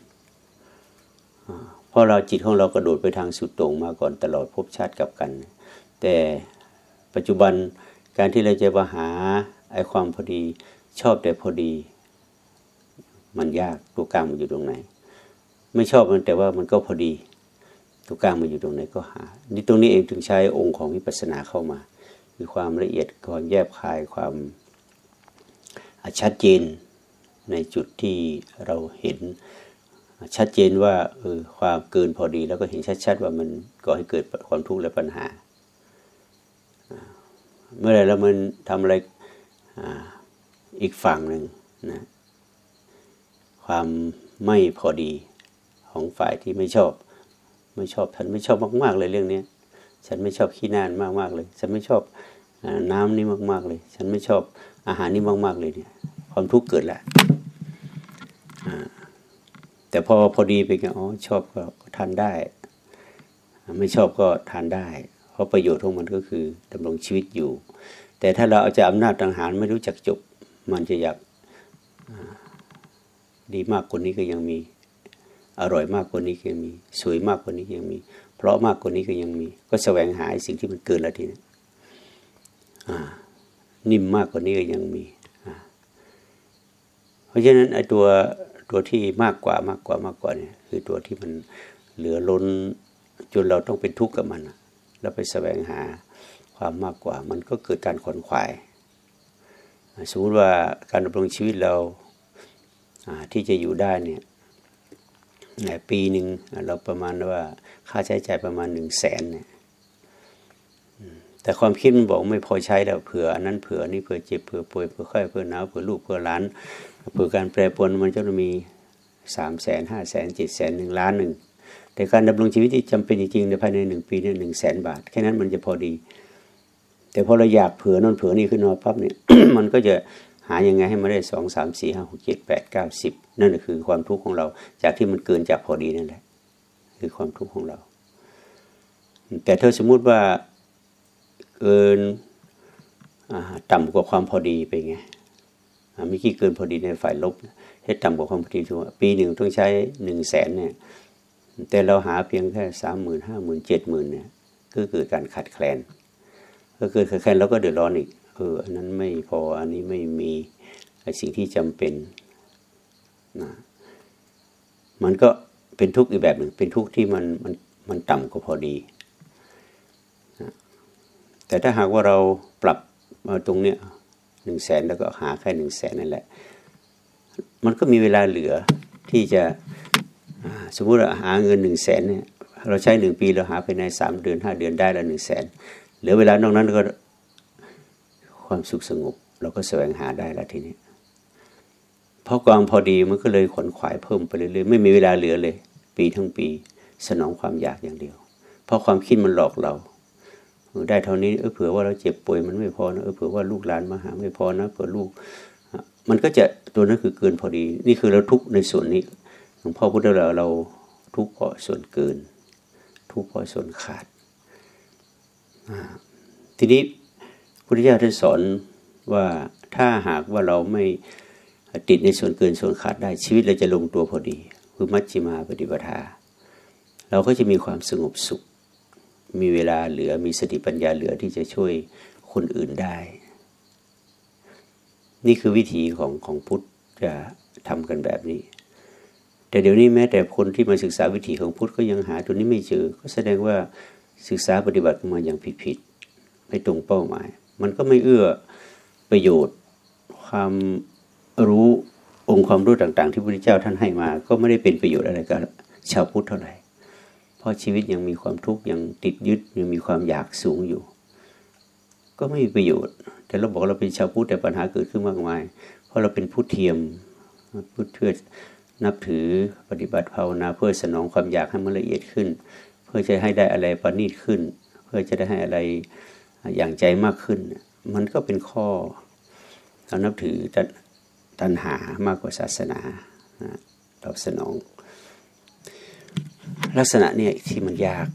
เพราะเราจิตของเรากระโดดไปทางสุดตรงมาก่อนตลอดพบชาติกับกัน แต่ปัจจุบันการที่เราจะมาหาไอความพอดีชอบแต่พอดี มันยากตัวกลางมันอยู่ตรงไหน ไม่ชอบมันแต่ว่ามันก็พอดีตัวกลางมันอยู่ตรงไหนก็หา นี่ตรงนี้เองถึงใช้องค์ของวิปัสสนาเข้ามาคือความละเอียดความแยบคายความ ชัดเจนในจุดที่เราเห็นชัดเจนว่าเออความเกินพอดีแล้วก็เห็นชัดๆว่ามันก่อให้เกิดความทุกข์และปัญหา เมื่อไรแล้วมันทำอะไรอีกฝั่งหนึ่งนะความไม่พอดีของฝ่ายที่ไม่ชอบ ไม่ชอบฉันไม่ชอบมาก ๆ เลยเรื่องนี้ฉันไม่ชอบขี้นานมาก ๆ เลย ฉันไม่ชอบ น้ำนี่มากๆเลย ฉันไม่ชอบอาหารนี่มาก ๆเลยเนี่ย ความทุกข์เกิดแล้วแต่พอพอดีไปกันอ๋อชอบก็ทานได้ ไม่ชอบก็ทานได้ เพราะประโยชน์ของมันก็คือดำรงชีวิตอยู่ แต่ถ้าเราเอาจากอำนาจทางหารไม่รู้จักจบ มันจะอยากดีมากกว่านี้ก็ยังมี อร่อยมากกว่านี้ก็ยังมี สวยมากกว่านี้ก็ยังมี เพราะมากกว่านี้ก็ยังมี ก็แสวงหาสิ่งที่มันเกินแล้วทีนี้ นิ่มมากกว่านี้ก็ยังมี เพราะฉะนั้นไอ้ตัวตัวที่มากกว่ามากกว่ามากกว่าเนี่ยคือตัวที่มันเหลือล้นจนเราต้องเป็นทุกข์กับมันแล้วไปแสวงหาความมากกว่า มันก็เกิดการขวนขวาย สมมติว่าการดำรงชีวิตเราที่จะอยู่ได้เนี่ยปีหนึ่งเราประมาณว่าค่าใช้จ่ายประมาณหนึ่งแสนเนี่ย แต่ความคิดมันบอกไม่พอใช้แล้วเผื่ออันนั้นเผื่อนี่เผื่อเจ็บเผื่อป่วยเผื่อไข้เผื่อหนาวเผื่อลูกเผื่อหลานเผื่อการแปรปรวนมันจะมีสามแสนห้าแสนเจ็ดแสนหนึ่งล้านหนึ่งแต่การดำรงชีวิตที่จำเป็นจริงๆในภายในหนึ่งปีเนี่ยหนึ่งแสนบาทแค่นั้นมันจะพอดี แต่พอเราอยากเผื่อนอนเผื่อนี่ขึ้นมาปั๊บเนี่ยมันก็จะหายังไงให้มาได้สองสามสี่ห้าหกเจ็ดแปดเก้าสิบนั่นคือความทุกข์ของเรา จากที่มันเกินจากพอดีนั่นแหละ คือความทุกข์ของเรา แต่ถ้าสมมุติว่า เกินต่ำกว่าความพอดีไปไงมีกี่เกินพอดีในฝ่ายลบให้ต่ำกว่าความพอดีทั่วปีหนึ่งต้องใช้หนึ่งแสนเนี่ยแต่เราหาเพียงแค่สามหมื่นห้าหมื่นเจ็ดหมื่นเนี่ยก็เกิดการขาดแคลนก็เกิดขาดแคลนแล้วก็เดือดร้อนอีกเอออันนั้นไม่พออันนี้ไม่มีไอสิ่งที่จำเป็นนะมันก็เป็นทุกข์อีกแบบหนึ่งเป็นทุกข์ที่มันมันมันต่ำกว่าพอดี แต่ถ้าหากว่าเราปรับมาตรงเนี้ยหนึ่งแสนแล้วก็หาแค่หนึ่งแสนนั่นแหละ มันก็มีเวลาเหลือที่จะสมมุติเราหาเงินหนึ่งแสนเนี่ยเราใช้หนึ่งปีเราหาภายในสามเดือนห้าเดือนได้ละหนึ่งแสนเหลือเวลานอกนั้นก็ความสุขสงบ เราก็แสวงหาได้ละทีนี้เพราะกองพอดีมันก็เลยขนขวายเพิ่มไปเรื่อยๆไม่มีเวลาเหลือเลย ปีทั้งปี สนองความอยากอย่างเดียว เพราะความคิดมันหลอกเรา ได้เท่านี้เออเผื่อว่าเราเจ็บป่วยมันไม่พอนะเออเผื่อว่าลูกหลานมาหาไม่พอนะเผื่อลูก มันก็จะตัวนั้นคือเกินพอดี นี่คือเราทุกในส่วนนี้หลวงพ่อพุทธเราเราทุกเพราะส่วนเกิน ทุกเพราะส่วนขาด ทีนี้พุทธเจ้าท่านสอนว่าถ้าหากว่าเราไม่ติดในส่วนเกินส่วนขาดได้ชีวิตเราจะลงตัวพอดี คือมัชฌิมาปฏิปทา เราก็จะมีความสงบสุข มีเวลาเหลือมีสติปัญญาเหลือที่จะช่วยคนอื่นได้ นี่คือวิธีของของพุทธจะทำกันแบบนี้ แต่เดี๋ยวนี้แม้แต่คนที่มาศึกษาวิธีของพุทธก็ยังหาตัวนี้ไม่เจอ ก็แสดงว่าศึกษาปฏิบัติมาอย่างผิดๆไม่ตรงเป้าหมาย มันก็ไม่เอื้อประโยชน์ ความรู้องค์ความรู้ต่าง ๆ ที่พระพุทธเจ้าท่านให้มา ก็ไม่ได้เป็นประโยชน์อะไรกับชาวพุทธเท่าไหร่ เพราะชีวิตยังมีความทุกข์ยังติดยึดยังมีความอยากสูงอยู่ ก็ไม่มีประโยชน์ แต่เราบอกเราเป็นชาวพุทธแต่ปัญหาเกิดขึ้นมากมาย เพราะเราเป็นผู้เทียมพุทธเพื่อนับถือปฏิบัติภาวนาเพื่อสนองความอยากให้มันละเอียดขึ้น เพื่อจะให้ได้อะไรประณีตขึ้น เพื่อจะได้ให้อะไรอย่างใจมากขึ้น มันก็เป็นข้อเรานับถือตัณหามากกว่าศาสนาตอบสนอง ลักษณะนี้ที่มันยาก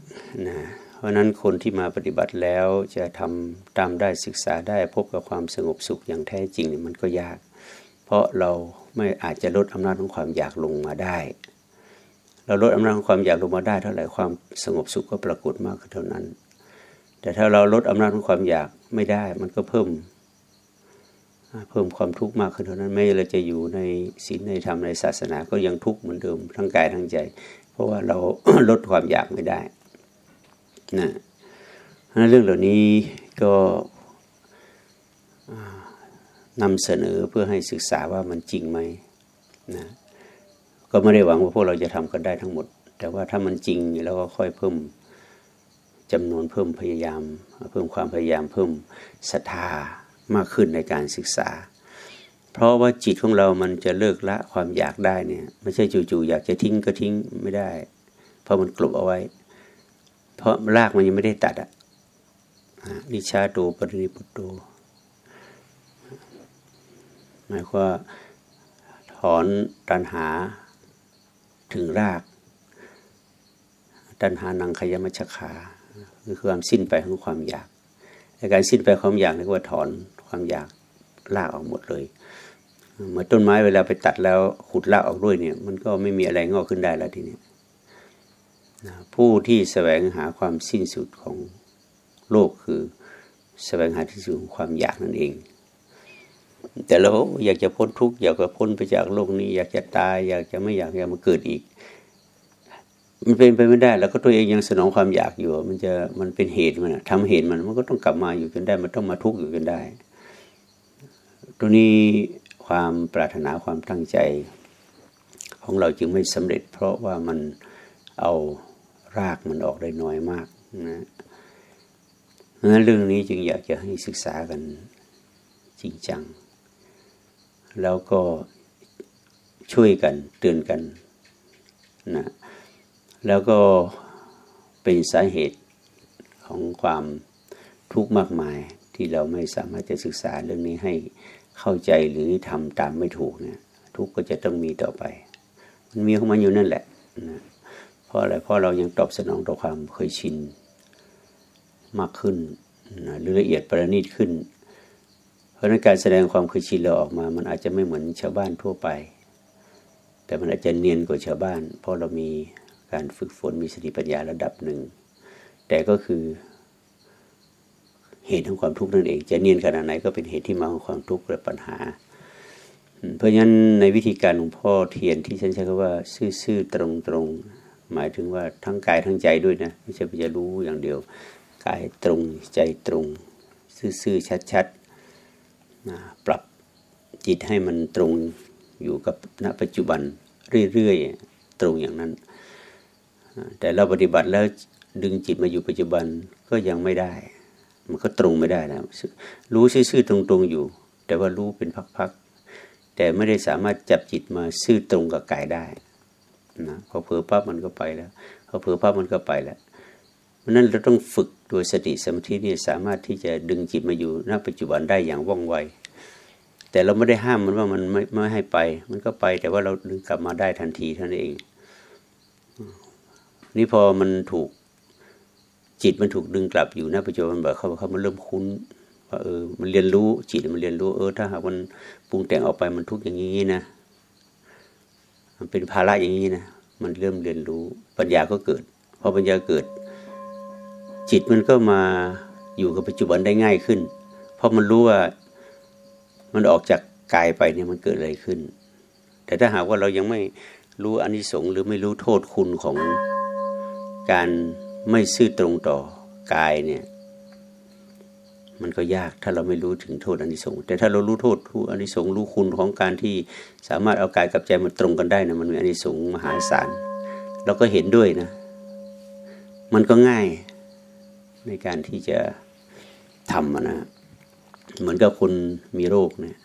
นะเพราะนั้นคนที่มาปฏิบัติแล้วจะทำตามได้ศึกษาได้พบกับความสงบสุขอย่างแท้จริงนี่มันก็ยาก เพราะเราไม่อาจจะลดอำนาจของความอยากลงมาได้ เราลดอำนาจของความอยากลงมาได้เท่าไหร่ความสงบสุขก็ปรากฏมากขึ้นเท่านั้น แต่ถ้าเราลดอำนาจของความอยากไม่ได้ มันก็เพิ่มเพิ่มความทุกข์มากขึ้นเท่านั้นไม่เราจะอยู่ในศีลในธรรมในศาสนาก็ยังทุกข์เหมือนเดิมทั้งกายทั้งใจ เพราะว่าเราลดความอยากไม่ได้นะเรื่องเหล่านี้ก็นำเสนอเพื่อให้ศึกษาว่ามันจริงไหมนะก็ไม่ได้หวังว่าพวกเราจะทำกันได้ทั้งหมด แต่ว่าถ้ามันจริงแล้วก็ค่อยเพิ่มจำนวนเพิ่มพยายาม เพิ่มความพยายามเพิ่มศรัทธามากขึ้นในการศึกษา เพราะว่าจิตของเรามันจะเลิกละความอยากได้เนี่ยไม่ใช่จู่ๆอยากจะทิ้งก็ทิ้งไม่ได้ เพราะมันกลบเอาไว้ เพราะรากมันยังไม่ได้ตัดอะนิชาโตปรินิพุตโตหมายความว่าถอนตัณหาถึงราก ตัณหานังขยมัชขาคือความสิ้นไปของความอยาก การสิ้นไปความอยากเรียกว่าถอนความอยาก ลากออกหมดเลยเหมือนต้นไม้เวลาไปตัดแล้วขุดลากออกด้วยเนี่ย มันก็ไม่มีอะไรงอกขึ้นได้แล้วทีนี้ผู้ที่แสวงหาความสิ้นสุดของโลกคือแสวงหาที่สุดของความอยากนั่นเอง แต่เราอยากจะพ้นทุกข์อยากจะพ้นไปจากโลกนี้ อยากจะตาย อยากจะไม่อยากจะมาเกิดอีก มันเป็นไปไม่ได้ แล้วก็ตัวเองยังสนองความอยากอยู่ มันจะมันเป็นเหตุมันทำเหตุมันมันก็ต้องกลับมาอยู่จนได้ มันต้องมาทุกข์อยู่จนได้ ตัวนี้ความปรารถนาความตั้งใจ ของเราจึงไม่สำเร็จ เพราะว่ามันเอารากมันออกได้น้อยมากนะเพราะฉะนั้นเรื่องนี้จึงอยากจะให้ศึกษากันจริงจัง แล้วก็ช่วยกันเตือนกันนะแล้วก็เป็นสาเหตุของความทุกข์มากมายที่เราไม่สามารถจะศึกษาเรื่องนี้ให้ เข้าใจหรือทำตามไม่ถูกเนี่ย ทุกก็จะต้องมีต่อไป มันมีของมันอยู่นั่นแหละนะเพราะอะไรเพราะเรายังตอบสนองต่อความเคยชินมากขึ้นนะหรือละเอียดประณีตขึ้น เพราะนั้นการแสดงความเคยชินเราออกมา มันอาจจะไม่เหมือนชาวบ้านทั่วไป แต่มันอาจจะเนียนกว่าชาวบ้าน เพราะเรามีการฝึกฝนมีสติปัญญาระดับหนึ่ง แต่ก็คือ เหตุของความทุกข์นั่นเอง จะเนียนขนาดไหนก็เป็นเหตุที่มาของความทุกข์และปัญหา เพราะฉะนั้นในวิธีการหลวงพ่อเทียนที่ฉันใช้คำว่า ซื่อๆตรงๆ หมายถึงว่าทั้งกายทั้งใจด้วยนะไม่ใช่จะรู้อย่างเดียวกายตรงใจตรง ซื่อๆชัดๆนะปรับจิตให้มันตรงอยู่กับณปัจจุบันเรื่อยๆตรงอย่างนั้น แต่เราปฏิบัติแล้วดึงจิตมาอยู่ปัจจุบันก็ยังไม่ได้ มันก็ตรงไม่ได้นะรู้ซื่อๆตรงๆอยู่ แต่ว่ารู้เป็นพักๆแต่ไม่ได้สามารถจับจิตมาซื่อตรงกับกายได้นะพอเผลอปั๊บมันก็ไปแล้วพอเผลอปั๊บมันก็ไปแล้วเพราะนั้นเราต้องฝึกโดยสติสมาธินี่สามารถที่จะดึงจิตมาอยู่ณปัจจุบันได้อย่างว่องไว แต่เราไม่ได้ห้ามมันว่ามันไม่ไม่ให้ไป มันก็ไปแต่ว่าเราดึงกลับมาได้ทันทีเท่านั้นเอง นี่พอมันถูก จิตมันถูกดึงกลับอยู่นะปัจจุบันแบบเขาเขามันเริ่มคุ้นว่าเออมันเรียนรู้จิตมันเรียนรู้เออถ้าหากมันปรุงแต่งออกไปมันทุกอย่างนี้นะ มันเป็นภาระอย่างนี้นะมันเริ่มเรียนรู้ปัญญาก็เกิดพอปัญญาเกิด จิตมันก็มาอยู่กับปัจจุบันได้ง่ายขึ้น เพราะมันรู้ว่ามันออกจากกายไปเนี่ยมันเกิดอะไรขึ้น แต่ถ้าหากว่าเรายังไม่รู้อนิสงส์หรือไม่รู้โทษคุณของการ ไม่ซื่อตรงต่อกายเนี่ย มันก็ยากถ้าเราไม่รู้ถึงโทษอนิสงส์แต่ถ้าเรารู้โทษรู้อนิสงส์รู้คุณของการที่สามารถเอากายกับใจมาตรงกันได้นะมันมีอนิสงส์มหาศาลเราก็เห็นด้วยนะ มันก็ง่ายในการที่จะทำนะเหมือนกับคนมีโรคเนี่ย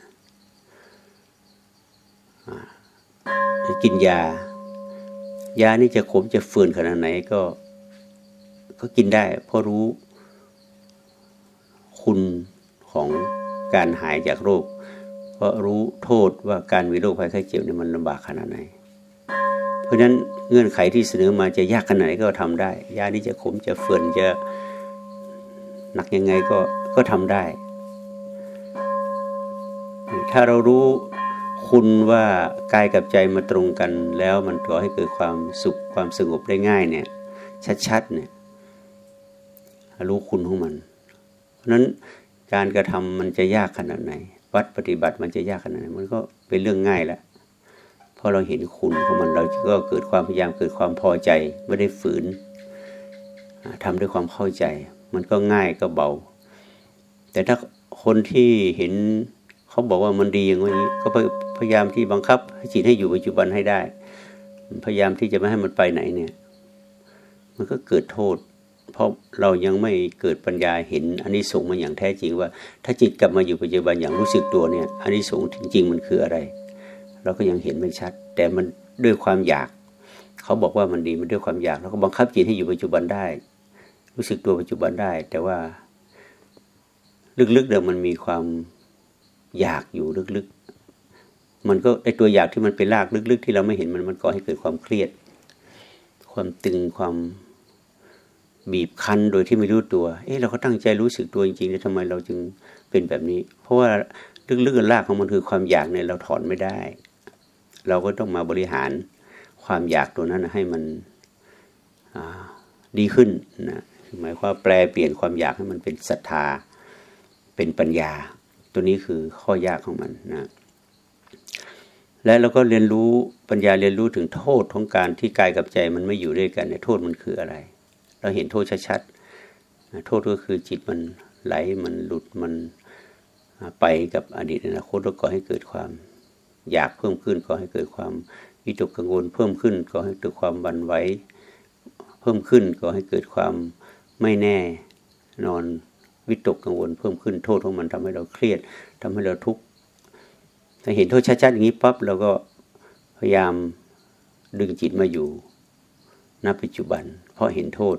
กินยา ยานี่จะขมจะฝืนขนาดไหนก็ ก็กินได้ เพราะรู้คุณของการหายจากโรค เพราะรู้โทษว่าการมีโรคภัยไข้เจ็บเนี่ยมันลำบากขนาดไหน เพราะฉะนั้นเงื่อนไขที่เสนอมาจะยากขนาดไหนก็ทำได้ ยานี่จะขมจะเฟื่อนจะหนักยังไงก็ก็ทำได้ ถ้าเรารู้คุณว่ากายกับใจมาตรงกันแล้วมันก่อให้เกิดความสุขความสงบได้ง่ายเนี่ย ชัดๆเนี่ย รู้คุณของมันเพราะนั้นการกระทำมันจะยากขนาดไหน วัดปฏิบัติมันจะยากขนาดไหน มันก็เป็นเรื่องง่ายแล้วเพราะเราเห็นคุณของมันเราก็เกิดความพยายามเกิดความพอใจไม่ได้ฝืนทำด้วยความเข้าใจ มันก็ง่ายก็เบา แต่ถ้าคนที่เห็นเขาบอกว่ามันดีอย่างนี้ ก็พยายามที่บังคับให้จิตให้อยู่ปัจจุบันให้ได้ พยายามที่จะไม่ให้มันไปไหนเนี่ย มันก็เกิดโทษ เพราะเรายังไม่เกิดปัญญาเห็นอันนี้ส่งมาอย่างแท้จริงว่า ถ้าจิตกลับมาอยู่ปัจจุบันอย่างรู้สึกตัวเนี่ยอันนี้ส่งจริงๆมันคืออะไร เราก็ยังเห็นไม่ชัด แต่มันด้วยความอยาก เขาบอกว่ามันดีมันด้วยความอยากเราก็บังคับจิตให้อยู่ปัจจุบันได้ รู้สึกตัวปัจจุบันได้ แต่ว่า ลึกๆเดิมมันมีความอยากอยู่ลึกๆ มันก็ไอตัวอยากที่มันเป็นรากลึกๆ ที่เราไม่เห็นมันมันก่อให้เกิดความเครียด ความตึงความ บีบคั้นโดยที่ไม่รู้ตัว เอ๊ะเราก็ตั้งใจรู้สึกตัวจริงๆแล้วทำไมเราจึงเป็นแบบนี้ เพราะว่าลึกๆรากของมันคือความอยากเนี่ยเราถอนไม่ได้ เราก็ต้องมาบริหารความอยากตัวนั้นให้มันดีขึ้นนะหมายความแปลเปลี่ยนความอยากให้มันเป็นศรัทธา เป็นปัญญา ตัวนี้คือข้อยากของมันนะและเราก็เรียนรู้ปัญญาเรียนรู้ถึงโทษของการที่กายกับใจมันไม่อยู่ด้วยกันเนี่ยโทษมันคืออะไร เราเห็นโทษชัดๆโทษก็คือจิตมันไหลมันหลุดมันไปกับอดีตอนาคตแล้วก็ให้เกิดความ อยากเพิ่มขึ้นก็ให้เกิดความวิตกกังวลเพิ่มขึ้นก็ให้เกิดความบันไหวเพิ่มขึ้นก็ให้เกิดความไม่แน่นอนวิตกกังวลเพิ่มขึ้นโทษของมันทำให้เราเครียดทำให้เราทุกข์ถ้าเห็นโทษชัดๆอย่างนี้ปั๊บเราก็พยายามดึงจิตมาอยู่ณปัจจุบัน เพราะเห็นโทษ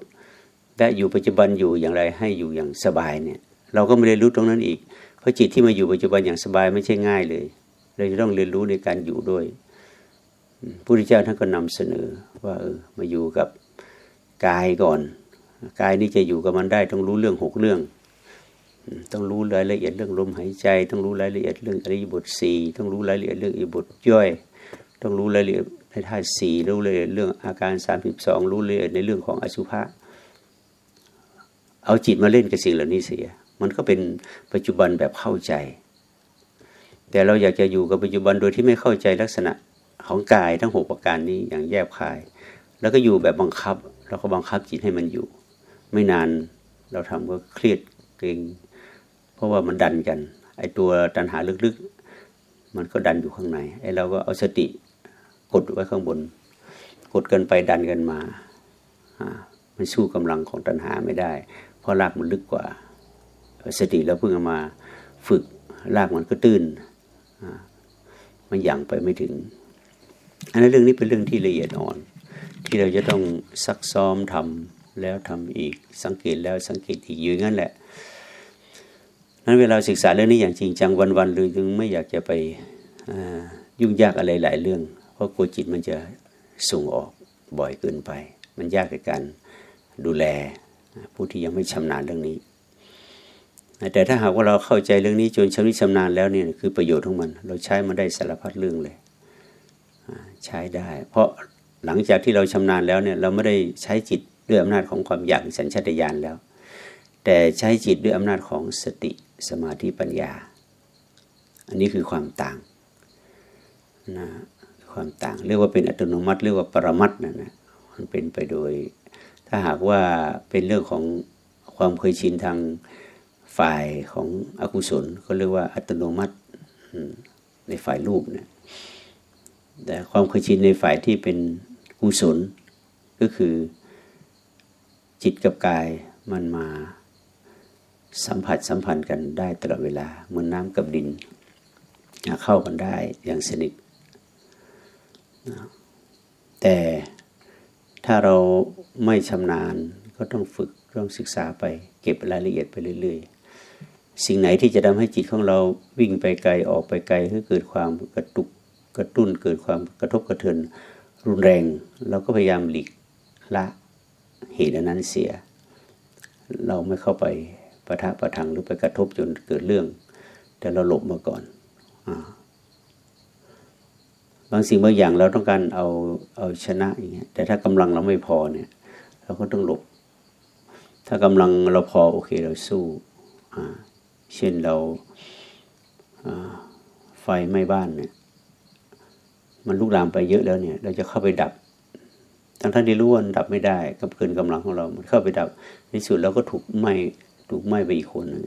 และอยู่ปัจจุบันอยู่อย่างไรให้อยู่อย่างสบายเนี่ย เราก็ไม่ได้รู้ตรงนั้นอีก เพราะจิตที่มาอยู่ปัจจุบันอย่างสบายไม่ใช่ง่ายเลย เราจะต้องเรียนรู้ในการอยู่ด้วยพระพุทธเจ้าท่านก็นำเสนอ ว่าเออมาอยู่กับกายก่อนกายนี้จะอยู่กับมันได้ต้องรู้เรื่องหกเรื่อง ต้องรู้รายละเอียดเรื่องลมหายใจ ต้องรู้รายละเอียดเรื่องอริยบทสี่ต้องรู้รายละเอียดเรื่องอิบทย่อย ต้องรู้รายละเอียดในธาตุสี่รู้รายละเอียดเรื่องอาการสามสิบสองรู้รายละเอียดในเรื่องของอสุภะ เอาจิตมาเล่นกับสิ่งเหล่านี้เสีย มันก็เป็นปัจจุบันแบบเข้าใจ แต่เราอยากจะอยู่กับปัจจุบันโดยที่ไม่เข้าใจลักษณะของกายทั้งหกประการนี้อย่างแยบคาย แล้วก็อยู่แบบบังคับเราก็บังคับจิตให้มันอยู่ ไม่นานเราทำก็เครียดเกรงเพราะว่ามันดันกัน ไอตัวตันหาลึกๆ มันก็ดันอยู่ข้างในไอเราก็เอาสติกดไว้ข้างบน กดกันไปดันกันมา มันสู้กำลังของตันหาไม่ได้ เพราะรากมันลึกกว่า สติเราเพิ่งมาฝึกรากมันก็ตื้นมันยังไปไม่ถึง อันนั้นเรื่องนี้เป็นเรื่องที่ละเอียดอ่อน ที่เราจะต้องซักซ้อมทำแล้วทำอีกสังเกตแล้วสังเกตอีกอยู่งั้นแหละนั้นเวลาศึกษาเรื่องนี้อย่างจริงจังวันๆเลยจึงไม่อยากจะไปยุ่งยากอะไรหลายเรื่อง เพราะกลัวจิตมันจะส่งออกบ่อยเกินไป มันยากในการดูแล ผู้ที่ยังไม่ชำนาญเรื่องนี้ แต่ถ้าหากว่าเราเข้าใจเรื่องนี้จนชำนิชำนาญแล้วเนี่ยคือประโยชน์ของมัน เราใช้มันได้สารพัดเรื่องเลยใช้ได้ เพราะหลังจากที่เราชำนาญแล้วเนี่ยเราไม่ได้ใช้จิตด้วยอำนาจของความอยากสัญชาตญาณแล้ว แต่ใช้จิตด้วยอำนาจของสติสมาธิปัญญา อันนี้คือความต่างนะความต่าง เรียกว่าเป็นอัตโนมัติ เรียกว่าปรมัตนะนะมันเป็นไปโดย ถ้าหากว่าเป็นเรื่องของความเคยชินทางฝ่ายของอกุศลก็เรียกว่าอัตโนมัติในฝ่ายรูปเนี่ยแต่ความเคยชินในฝ่ายที่เป็นกุศลก็คือจิตกับกายมันมาสัมผัสสัมพันธ์กันได้ตลอดเวลาเหมือนน้ำกับดิน เข้ากันได้อย่างสนิทแต่ ถ้าเราไม่ชำนาญก็ต้องฝึกต้องศึกษาไป เก็บรายละเอียดไปเรื่อย ๆ สิ่งไหนที่จะทำให้จิตของเราวิ่งไปไกลออกไปไกลให้เกิดความกระตุกกระตุ้นเกิดความกระทบกระเทือนรุนแรงเราก็พยายามหลีกละเหตุนั้นเสีย เราไม่เข้าไปประทะประทังหรือไปกระทบจนเกิดเรื่อง แต่เราหลบมาก่อนอ่า บางสิ่งบางอย่างเราต้องการเอาเอาชนะอย่างเงี้ยแต่ถ้ากำลังเราไม่พอเนี่ย เราก็ต้องหลบ ถ้ากำลังเราพอโอเคเราสู้เช่นเราไฟไหม้บ้านเนี่ย มันลุกลามไปเยอะแล้วเนี่ย เราจะเข้าไปดับ ทั้งท่านที่รู้ว่าดับไม่ได้กับเกินกำลังของเรา มันเข้าไปดับในสุดเราก็ถูกไหม้ถูกไหม้ไปอีกคนนึง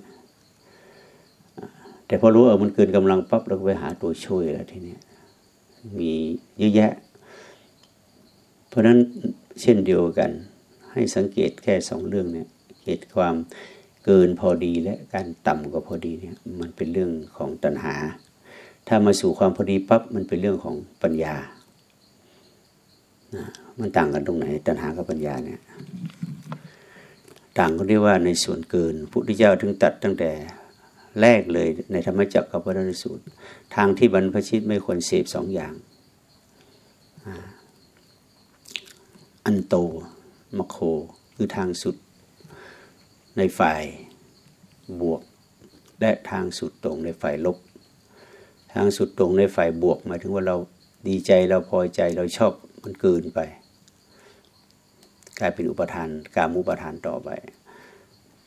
แต่พอรู้เออมันเกินกำลังปั๊บเราก็ไปหาตัวช่วยแล้วทีนี้ มีเยอะแยะ เพราะนั้นเช่นเดียวกัน ให้สังเกตแค่สองเรื่องเนี่ยเหตุความเกินพอดีและการต่ำกว่าพอดีเนี่ยมันเป็นเรื่องของตัณหา ถ้ามาสู่ความพอดีปั๊บมันเป็นเรื่องของปัญญานะมันต่างกันตรงไหน ตัณหากับปัญญาเนี่ยต่างก็เรียกว่าในส่วนเกินพุทธเจ้าถึงตัดตั้งแต่ แรกเลยในธรรมจักรกับพระนสูตร ทางที่บรรพชิตไม่ควรเสพสองอย่าง อันโตมโค คือทางสุดในฝ่ายบวก และทางสุดตรงในฝ่ายลบ ทางสุดตรงในฝ่ายบวก หมายถึงว่าเราดีใจเราพอใจเราชอบมันเกินไป กลายเป็นอุปทานการมุปทานต่อไป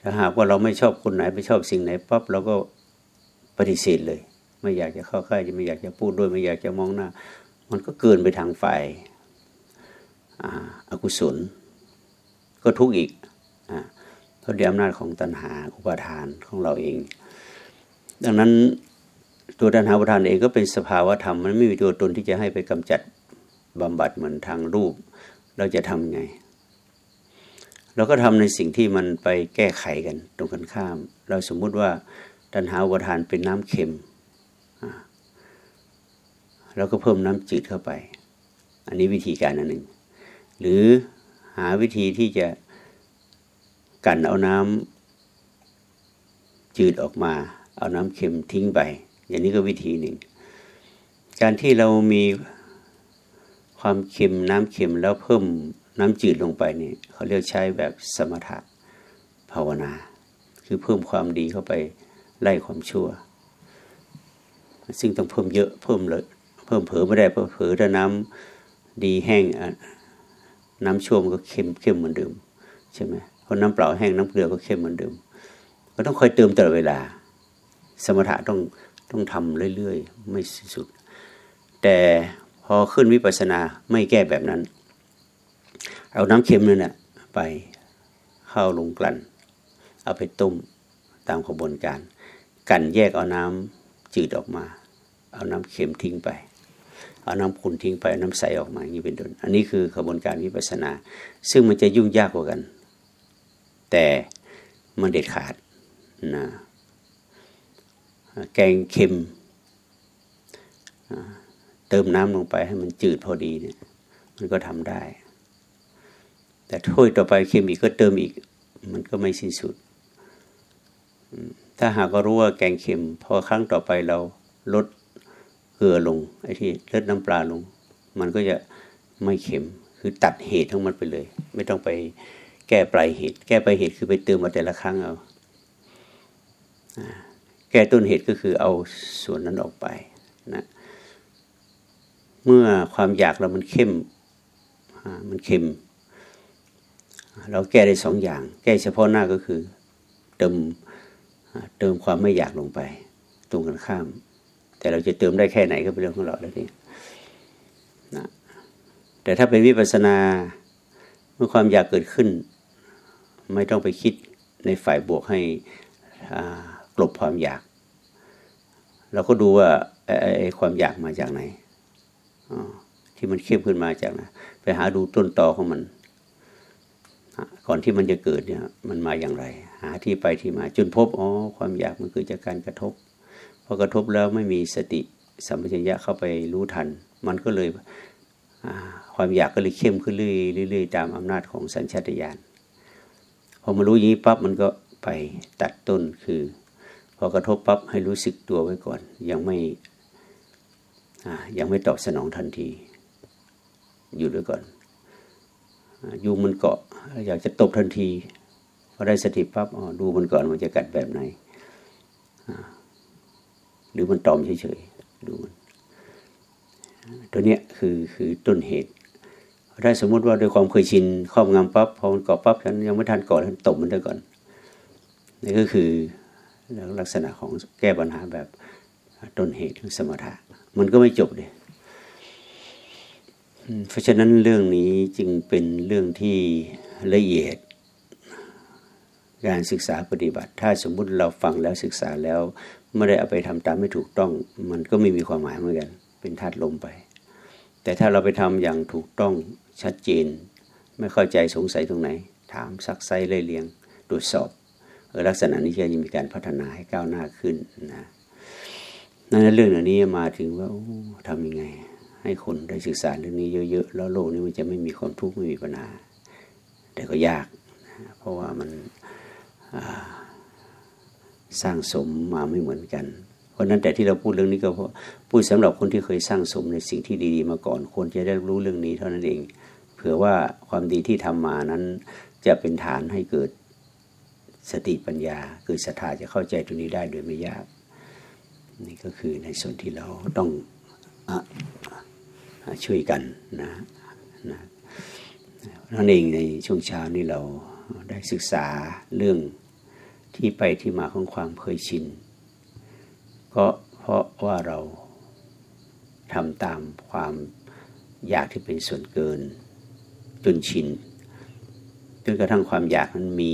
ถ้าหากว่าเราไม่ชอบคนไหนไม่ชอบสิ่งไหนปั๊บเราก็ปฏิเสธเลย ไม่อยากจะเข้าใกล้ไม่อยากจะพูดด้วยไม่อยากจะมองหน้า มันก็เกินไปทางฝ่ายอากุศล ก็ทุกข์อีกเพราะเดียอำนาจของตัณหาอุปทานของเราเอง ดังนั้นตัวตัณหาประทานเองก็เป็นสภาวะธรรมมันไม่มีตัวตนที่จะให้ไปกำจัดบำบัดเหมือนทางรูป เราจะทำไง เราก็ทำในสิ่งที่มันไปแก้ไขกันตรงกันข้าม เราสมมุติว่าตัณหาประทานเป็นน้ำเค็มเราก็เพิ่มน้ำจืดเข้าไป อันนี้วิธีการอันหนึ่ง หรือหาวิธีที่จะกันเอาน้ำจืดออกมา เอาน้ำเค็มทิ้งไป อย่างนี้ก็วิธีหนึ่ง การที่เรามีความเค็มน้ำเค็มแล้วเพิ่ม น้ำจืดลงไปนี่เขาเรียกใช้แบบสมถะภาวนา คือเพิ่มความดีเข้าไปไล่ความชั่ว ซึ่งต้องเพิ่มเยอะเพิ่มเลยเพิ่มเผลอไม่ได้เพิ่มเผลอถ้าน้ำดีแห้งน้ำชั่วมันก็เค็มเข้มเหมือนเดิมใช่ไหมเพราะน้ำเปล่าแห้งน้ำเกลือก็เข้มเหมือนเดิมก็ต้องคอยเติมตลอดเวลา สมถะต้องต้องทำเรื่อยๆ ไม่สิ้นสุด แต่พอขึ้นวิปัสสนาไม่แก้แบบนั้น เอาน้ำเค็มนั่นแหละไปเข้าลงกลั่น เอาไปต้มตามกระบวนการ กันแยกเอาน้ำจืดออกมา เอาน้ำเค็มทิ้งไป เอาน้ำขุ่นทิ้งไปน้ำใสออกมาอย่างนี้เป็นต้นอันนี้คือกระบวนการวิปัสสนา ซึ่งมันจะยุ่งยากกว่ากัน แต่มันเด็ดขาดนะแกงเค็มเติมน้ำลงไปให้มันจืดพอดีเนี่ย มันก็ทำได้ แต่ถ้วยต่อไปเค็มอีกก็เติมอีก มันก็ไม่สิ้นสุด ถ้าหากรู้ว่าแกงเค็ม พอครั้งต่อไปเราลดเกลือลงไอ้ที่ลดน้ำปลาลง มันก็จะไม่เค็ม คือตัดเหตุทั้งมันไปเลย ไม่ต้องไปแก้ปลายเหตุ แก้ปลายเหตุคือไปเติมมาแต่ละครั้งเอาแก้ต้นเหตุก็คือเอาส่วนนั้นออกไปนะเมื่อความอยากเรามันเข้มมันเค็ม เราแก้ได้สองอย่าง แก้เฉพาะหน้าก็คือ เติมเติมความไม่อยากลงไป ตรงกันข้าม แต่เราจะเติมได้แค่ไหนก็เป็นเรื่องของเราแล้วนี่นะแต่ถ้าเป็นวิปัสนาเมื่อความอยากเกิดขึ้น ไม่ต้องไปคิดในฝ่ายบวกให้กลบความอยาก เราก็ดูว่าไอ้ความอยากมาจากไหนที่มันเข้มขึ้นมาจากนะไปหาดูต้นตอของมัน ก่อนที่มันจะเกิดเนี่ยมันมาอย่างไร หาที่ไปที่มา จนพบอ๋อความอยากมันเกิดจากการกระทบพอกระทบแล้วไม่มีสติสัมปชัญญะเข้าไปรู้ทัน มันก็เลยความอยากก็เลยเข้มขึ้นเรื่อยๆตามอำนาจของสัญชาตญาณพอมารู้อย่างนี้ปั๊บมันก็ไปตัดต้นคือ พอกระทบปั๊บให้รู้สึกตัวไว้ก่อน ยังไม่ยังไม่ตอบสนองทันที อยู่ด้วยก่อน ยุงมันเกาะ อยากจะตบทันทีพอได้สติปั๊บดูมันก่อนมันจะกัดแบบไหน หรือมันตอมเฉยๆดูมันตัวเนี้ยคือคือต้นเหตุถ้าสมมุติว่าด้วยความเคยชินครอบงำปั๊บพอมันเกาะปั๊บฉันยังไม่ทันเกาะฉันตบมันได้ก่อนนี่ก็คือลักษณะของแก้ปัญหาแบบต้นเหตุของสมถะมันก็ไม่จบเลย เพราะฉะนั้นเรื่องนี้จึงเป็นเรื่องที่ละเอียด การศึกษาปฏิบัติ ถ้าสมมุติเราฟังแล้วศึกษาแล้วไม่ได้เอาไปทำตามไม่ถูกต้อง มันก็ไม่มีความหมายเหมือนกัน เป็นธาตุลมไป แต่ถ้าเราไปทำอย่างถูกต้องชัดเจน ไม่เข้าใจสงสัยตรงไหน ถามซักไซเล่เลียงตรวจสอบลักษณะนี้จะมีการพัฒนาให้ก้าวหน้าขึ้นนะนั่นเรื่องเหล่านี้มาถึงว่าทำยังไง ให้คนได้ศึกษาเรื่องนี้เยอะๆแล้วโลกนี้มันจะไม่มีความทุกข์ไม่มีปัญหา แต่ก็ยาก เพราะว่ามันสร้างสมมาไม่เหมือนกัน เพราะนั้นแต่ที่เราพูดเรื่องนี้ก็เพราะพูดสำหรับคนที่เคยสร้างสมในสิ่งที่ดีๆมาก่อนคนจะได้รู้เรื่องนี้เท่านั้นเอง เผื่อว่าความดีที่ทำมานั้นจะเป็นฐานให้เกิดสติปัญญาเกิดศรัทธาจะเข้าใจตรงนี้ได้โดยไม่ยาก นี่ก็คือในส่วนที่เราต้อง ช่วยกันนะนะนั่นเองในช่วงเช้านี้เราได้ศึกษาเรื่องที่ไปที่มาของความเคยชินก็เพราะว่าเราทำตามความอยากที่เป็นส่วนเกินจนชินจนกระทั่งความอยากนั้นมี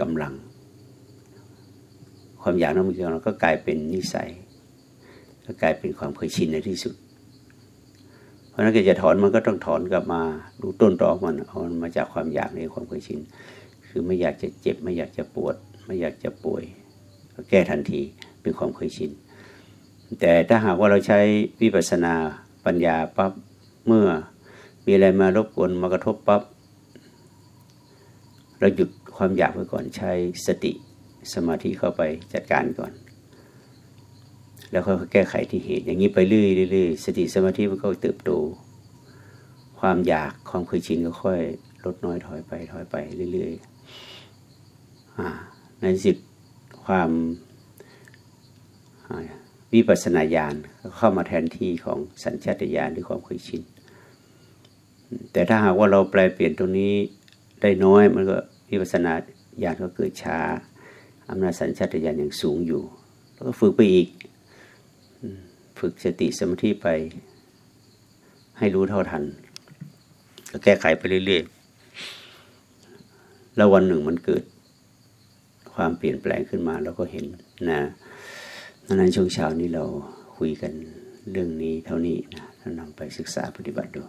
กำลัง ความอยากนั้นมีกำลังก็กลายเป็นนิสัย ก็กลายเป็นความเคยชินในที่สุด ราะนั้นก็จะถอนมันก็ต้องถอนกลับมาดูต้นตอมันเอามันมาจากความอยากในความเคยชิน คือไม่อยากจะเจ็บ ไม่อยากจะปวด ไม่อยากจะป่วย ก็แก้ทันทีเป็นความเคยชิน แต่ถ้าหากว่าเราใช้วิปัสสนาปัญญาปั๊บเมื่อมีอะไรมารบกวนมากระทบปั๊บเราหยุดความอยากไว้ก่อนใช้สติสมาธิเข้าไปจัดการก่อน แล้วค่อยแก้ไขที่เหตุ อย่างนี้ไปเรื่อยๆสติสมาธิมันก็เติบโต ความอยากความเคยชินก็ค่อยลดน้อยถอยไปถอยไปเรื่อยๆในสิทธิความวิปัสสนาญาณเข้ามาแทนที่ของสัญชาตญาณหรือความเคยชิน แต่ถ้าหากว่าเราแปลเปลี่ยนตรงนี้ได้น้อยมันก็วิปัสสนาญาณก็เกิดช้าอำนาจสัญชาตญาณยังสูงอยู่ แล้วก็ฝึกไปอีก ฝึกสติสมาธิไป ให้รู้เท่าทันก็แก้ไขไปเรื่อยๆ แล้ววันหนึ่งมันเกิด ความเปลี่ยนแปลงขึ้นมาเราก็เห็นนะนั้นช่วงเช้านี้เราคุยกันเรื่องนี้เท่านี้นะนำไปศึกษาปฏิบัติดู